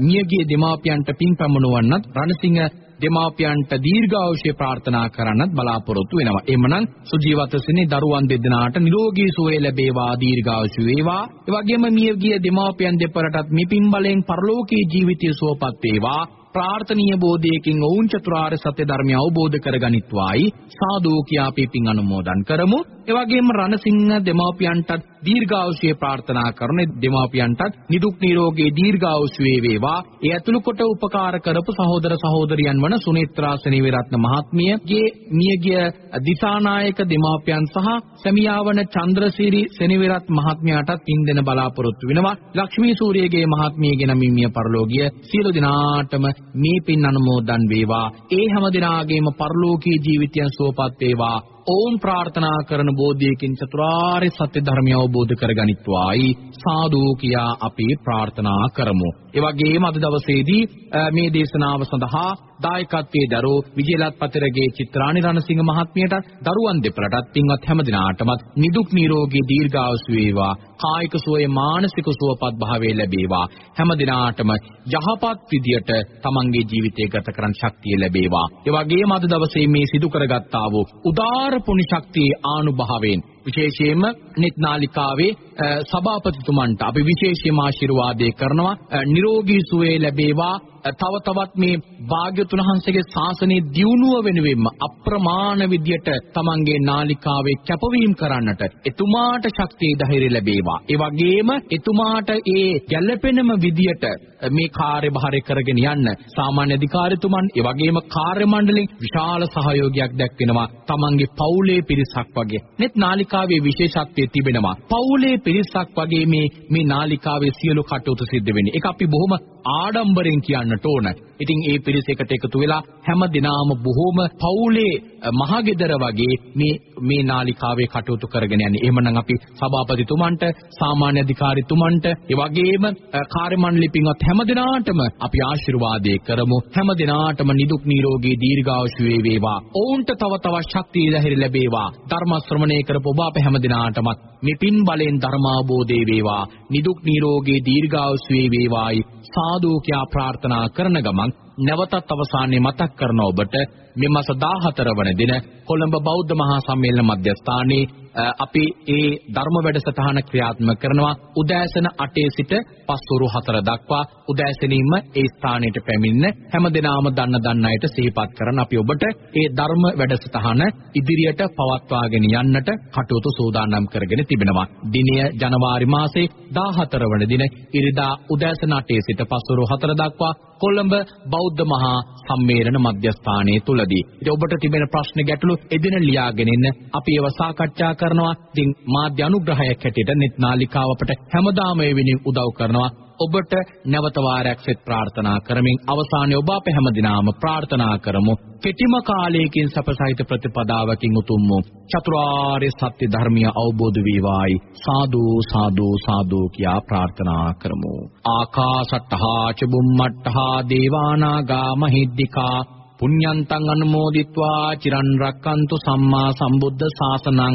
මියගිය දෙමාපියන්ට පින් පැමුණුවන්නත් රණසිංහ දෙමාපියන්ට දීර්ඝායුෂය ප්‍රාර්ථනා කරන්නත් බලාපොරොත්තු වෙනවා. එhmenan සුජීවත්ව සිටින දරුවන් දෙදෙනාට නිරෝගී සුවය ලැබේවා දීර්ඝායුෂ වේවා. ඒ වගේම මියගිය දෙමාපියන් දෙපළටත් මිපින් බලෙන් පරලෝකී ජීවිතය සුවපත් වේවා. ප්‍රාර්ථනීය බෝධියකින් ඔවුන් චතුරාර්ය සත්‍ය ධර්මය අවබෝධ කරගනිත්වායි සාදු කියා අපි පින් අනුමෝදන් කරමු. ඒ වගේම රණසිංහ දෙමාපියන්ටත් දීර්ඝායුෂය ප්‍රාර්ථනා කරන දෙමාපියන්ටත් නිදුක් නිරෝගී දීර්ඝායුෂ වේවා. ඒ ඇතුළු කොට උපකාර කරපු සහෝදර සහෝදරියන් වන සුනේත්‍රා සෙනවිරත්න මහත්මියගේ මියගිය දිසානායක දෙමාපියන් සහ සැමියාවන චන්ද්‍රසිරි සෙනවිරත් මහත්මයාටත් පින් දෙන බලාපොරොත්තු වෙනවා. ලක්ෂ්මී සූරියගේ මහත්මියගේ නමින් මිය පරලෝකීය සියලු දෙනාටම මේ පින් අනුමෝදන් වේවා. ඒ හැම දිනාගේම පරලෝකීය ජීවිතයන් සුවපත් වේවා. ඔවුන් ප්‍රාර්ථනා කරන බෝධියකින් චතුරාර්ය සත්‍ය ධර්මය අවබෝධ කරගනිත්වායි. සාදු කියා අපි ප්‍රාර්ථනා කරමු. ඒ වගේම අද දවසේදී මේ දේශනාව සඳහා දායකත්වයේ දරෝ විජේලත් පතරගේ චිත්‍රානි රණසිංහ මහත්මියට දරුවන් දෙපළටත් පින්වත් හැම දිනාටමත් නිදුක් නිරෝගී දීර්ඝායුෂ වේවා. කායික සුවය මානසික සුවපත් භාවය ලැබේවා. හැම දිනාටම යහපත් විදියට තමන්ගේ ජීවිතය ගත කරන්න ශක්තිය ලැබේවා. ඒ වගේම අද දවසේ මේ සිදු කරගත්තා වූ උදාර පුණ්‍ය ශක්තියේ ආනුභාවයෙන් විශේෂයෙන්ම නිත්නාලිකාවේ සභාපතිතුමන්ට අපි විශේෂයෙන්ම ආශිර්වාදේ කරනවා නිරෝගී සුවය ලැබේවා තව තවත් මේ භාග්‍යතුන් වහන්සේගේ ශාසනයේ දියුණුව වෙනුවෙන්ම අප්‍රමාණ විදියට තමන්ගේ නාලිකාවේ කැපවීම කරන්නට එතුමාට ශක්තිය ධෛර්ය ලැබේවා. ඒ වගේම එතුමාට ඒ ගැළපෙනම විදියට මේ කාර්යභාරය කරගෙන යන්න සාමාන්‍ය අධිකාරිතුමන් ඒ වගේම කාර්ය මණ්ඩලෙන් විශාල සහයෝගයක් දැක්වෙනවා. තමන්ගේ පවුලේ පිරිසක් වගේ. net නාලිකාවේ විශේෂත්වයේ තිබෙනවා. පවුලේ පිරිසක් වගේ මේ මේ නාලිකාවේ සියලු කටයුතු සිද්ධ වෙන්නේ. ඒක අපි බොහොම ආඩම්බරෙන් කියන්නට ඕන. ඉතින් ඒ පිරිස එකට එකතු වෙලා හැම දිනම බොහොම පවුලේ මහගෙදර වගේ මේ මේ නාලිකාවේ කටයුතු කරගෙන යන්නේ. එහෙමනම් අපි සභාපතිතුමන්ට, සාමාන්‍ය අධිකාරීතුමන්ට, ඒ වගේම කාර්ය මණ්ඩල පින්වත් හැම දිනාටම අපි ආශිර්වාදේ කරමු. හැම දිනාටම නිදුක් නිරෝගී දීර්ඝායුෂ වේවා. ඔවුන්ට තව තවත් ශක්තිය ධෛර්ය ලැබේවා. ධර්ම ශ්‍රවණය කරපු ඔබ අප හැම දිනාටමත් මේ පින් බලෙන් ධර්මාබෝධේ වේවා. නිදුක් නිරෝගී දීර්ඝායුෂ වේවායි සාදු කියා ප්‍රාර්ථනා කරන ගමන් නැවතත් අවසානයේ මතක් කරන ඔබට මේ මාස 14 වන දින කොළඹ බෞද්ධ මහා සම්මේලන මධ්‍යස්ථානයේ අපි ඒ ධර්ම වැඩසටහන ක්‍රියාත්මක කරනවා උදෑසන 8 සිට පස්වරු 4 දක්වා උදෑසනින්ම ඒ ස්ථානයට පැමිණෙන හැම දිනම දන්න දන්න අයට සිහිපත් කරන අපි ඔබට ඒ ධර්ම වැඩසටහන ඉදිරියට පවත්වාගෙන යන්නට කටයුතු සූදානම් කරගෙන තිබෙනවා. දිනය ජනවාරි මාසේ 14 වන දින ඉරිදා උදෑසන 8 සිට පස්වරු 4 දක්වා කොළඹ බෞද්ධ මහා සම්මේලන මධ්‍යස්ථානයේ තුලදී. ඉතින් ඔබට තිබෙන ප්‍රශ්න ගැටලු එදින ලියාගෙන ඉන්න අපි ඒවා සාකච්ඡා කරනවා. ඉතින් මාධ්‍ය අනුග්‍රහයක් හැටියට net නාලිකාව අපට හැමදාම ඒ වෙනින් උදව් කරනවා. ඔබට නැවත වාරයක් සෙත් ප්‍රාර්ථනා කරමින් අවසානයේ ඔබ අප හැමදිනාම ප්‍රාර්ථනා කරමු. කෙටිම කාලයකින් සපසහිත ප්‍රතිපදාවකින් උතුම් වූ චතුරාර්ය සත්‍ය ධර්මිය අවබෝධ වේවායි. සාදු සාදු සාදු කියා ප්‍රාර්ථනා කරමු. ආකාශට්ටහා චුම්මට්ටහා දේවානාගා මහිද්దికා පුඤ්ඤන්තං අනුමෝදිත්වා. චිරන් රක්칸තු සම්මා සම්බුද්ධ ශාසනං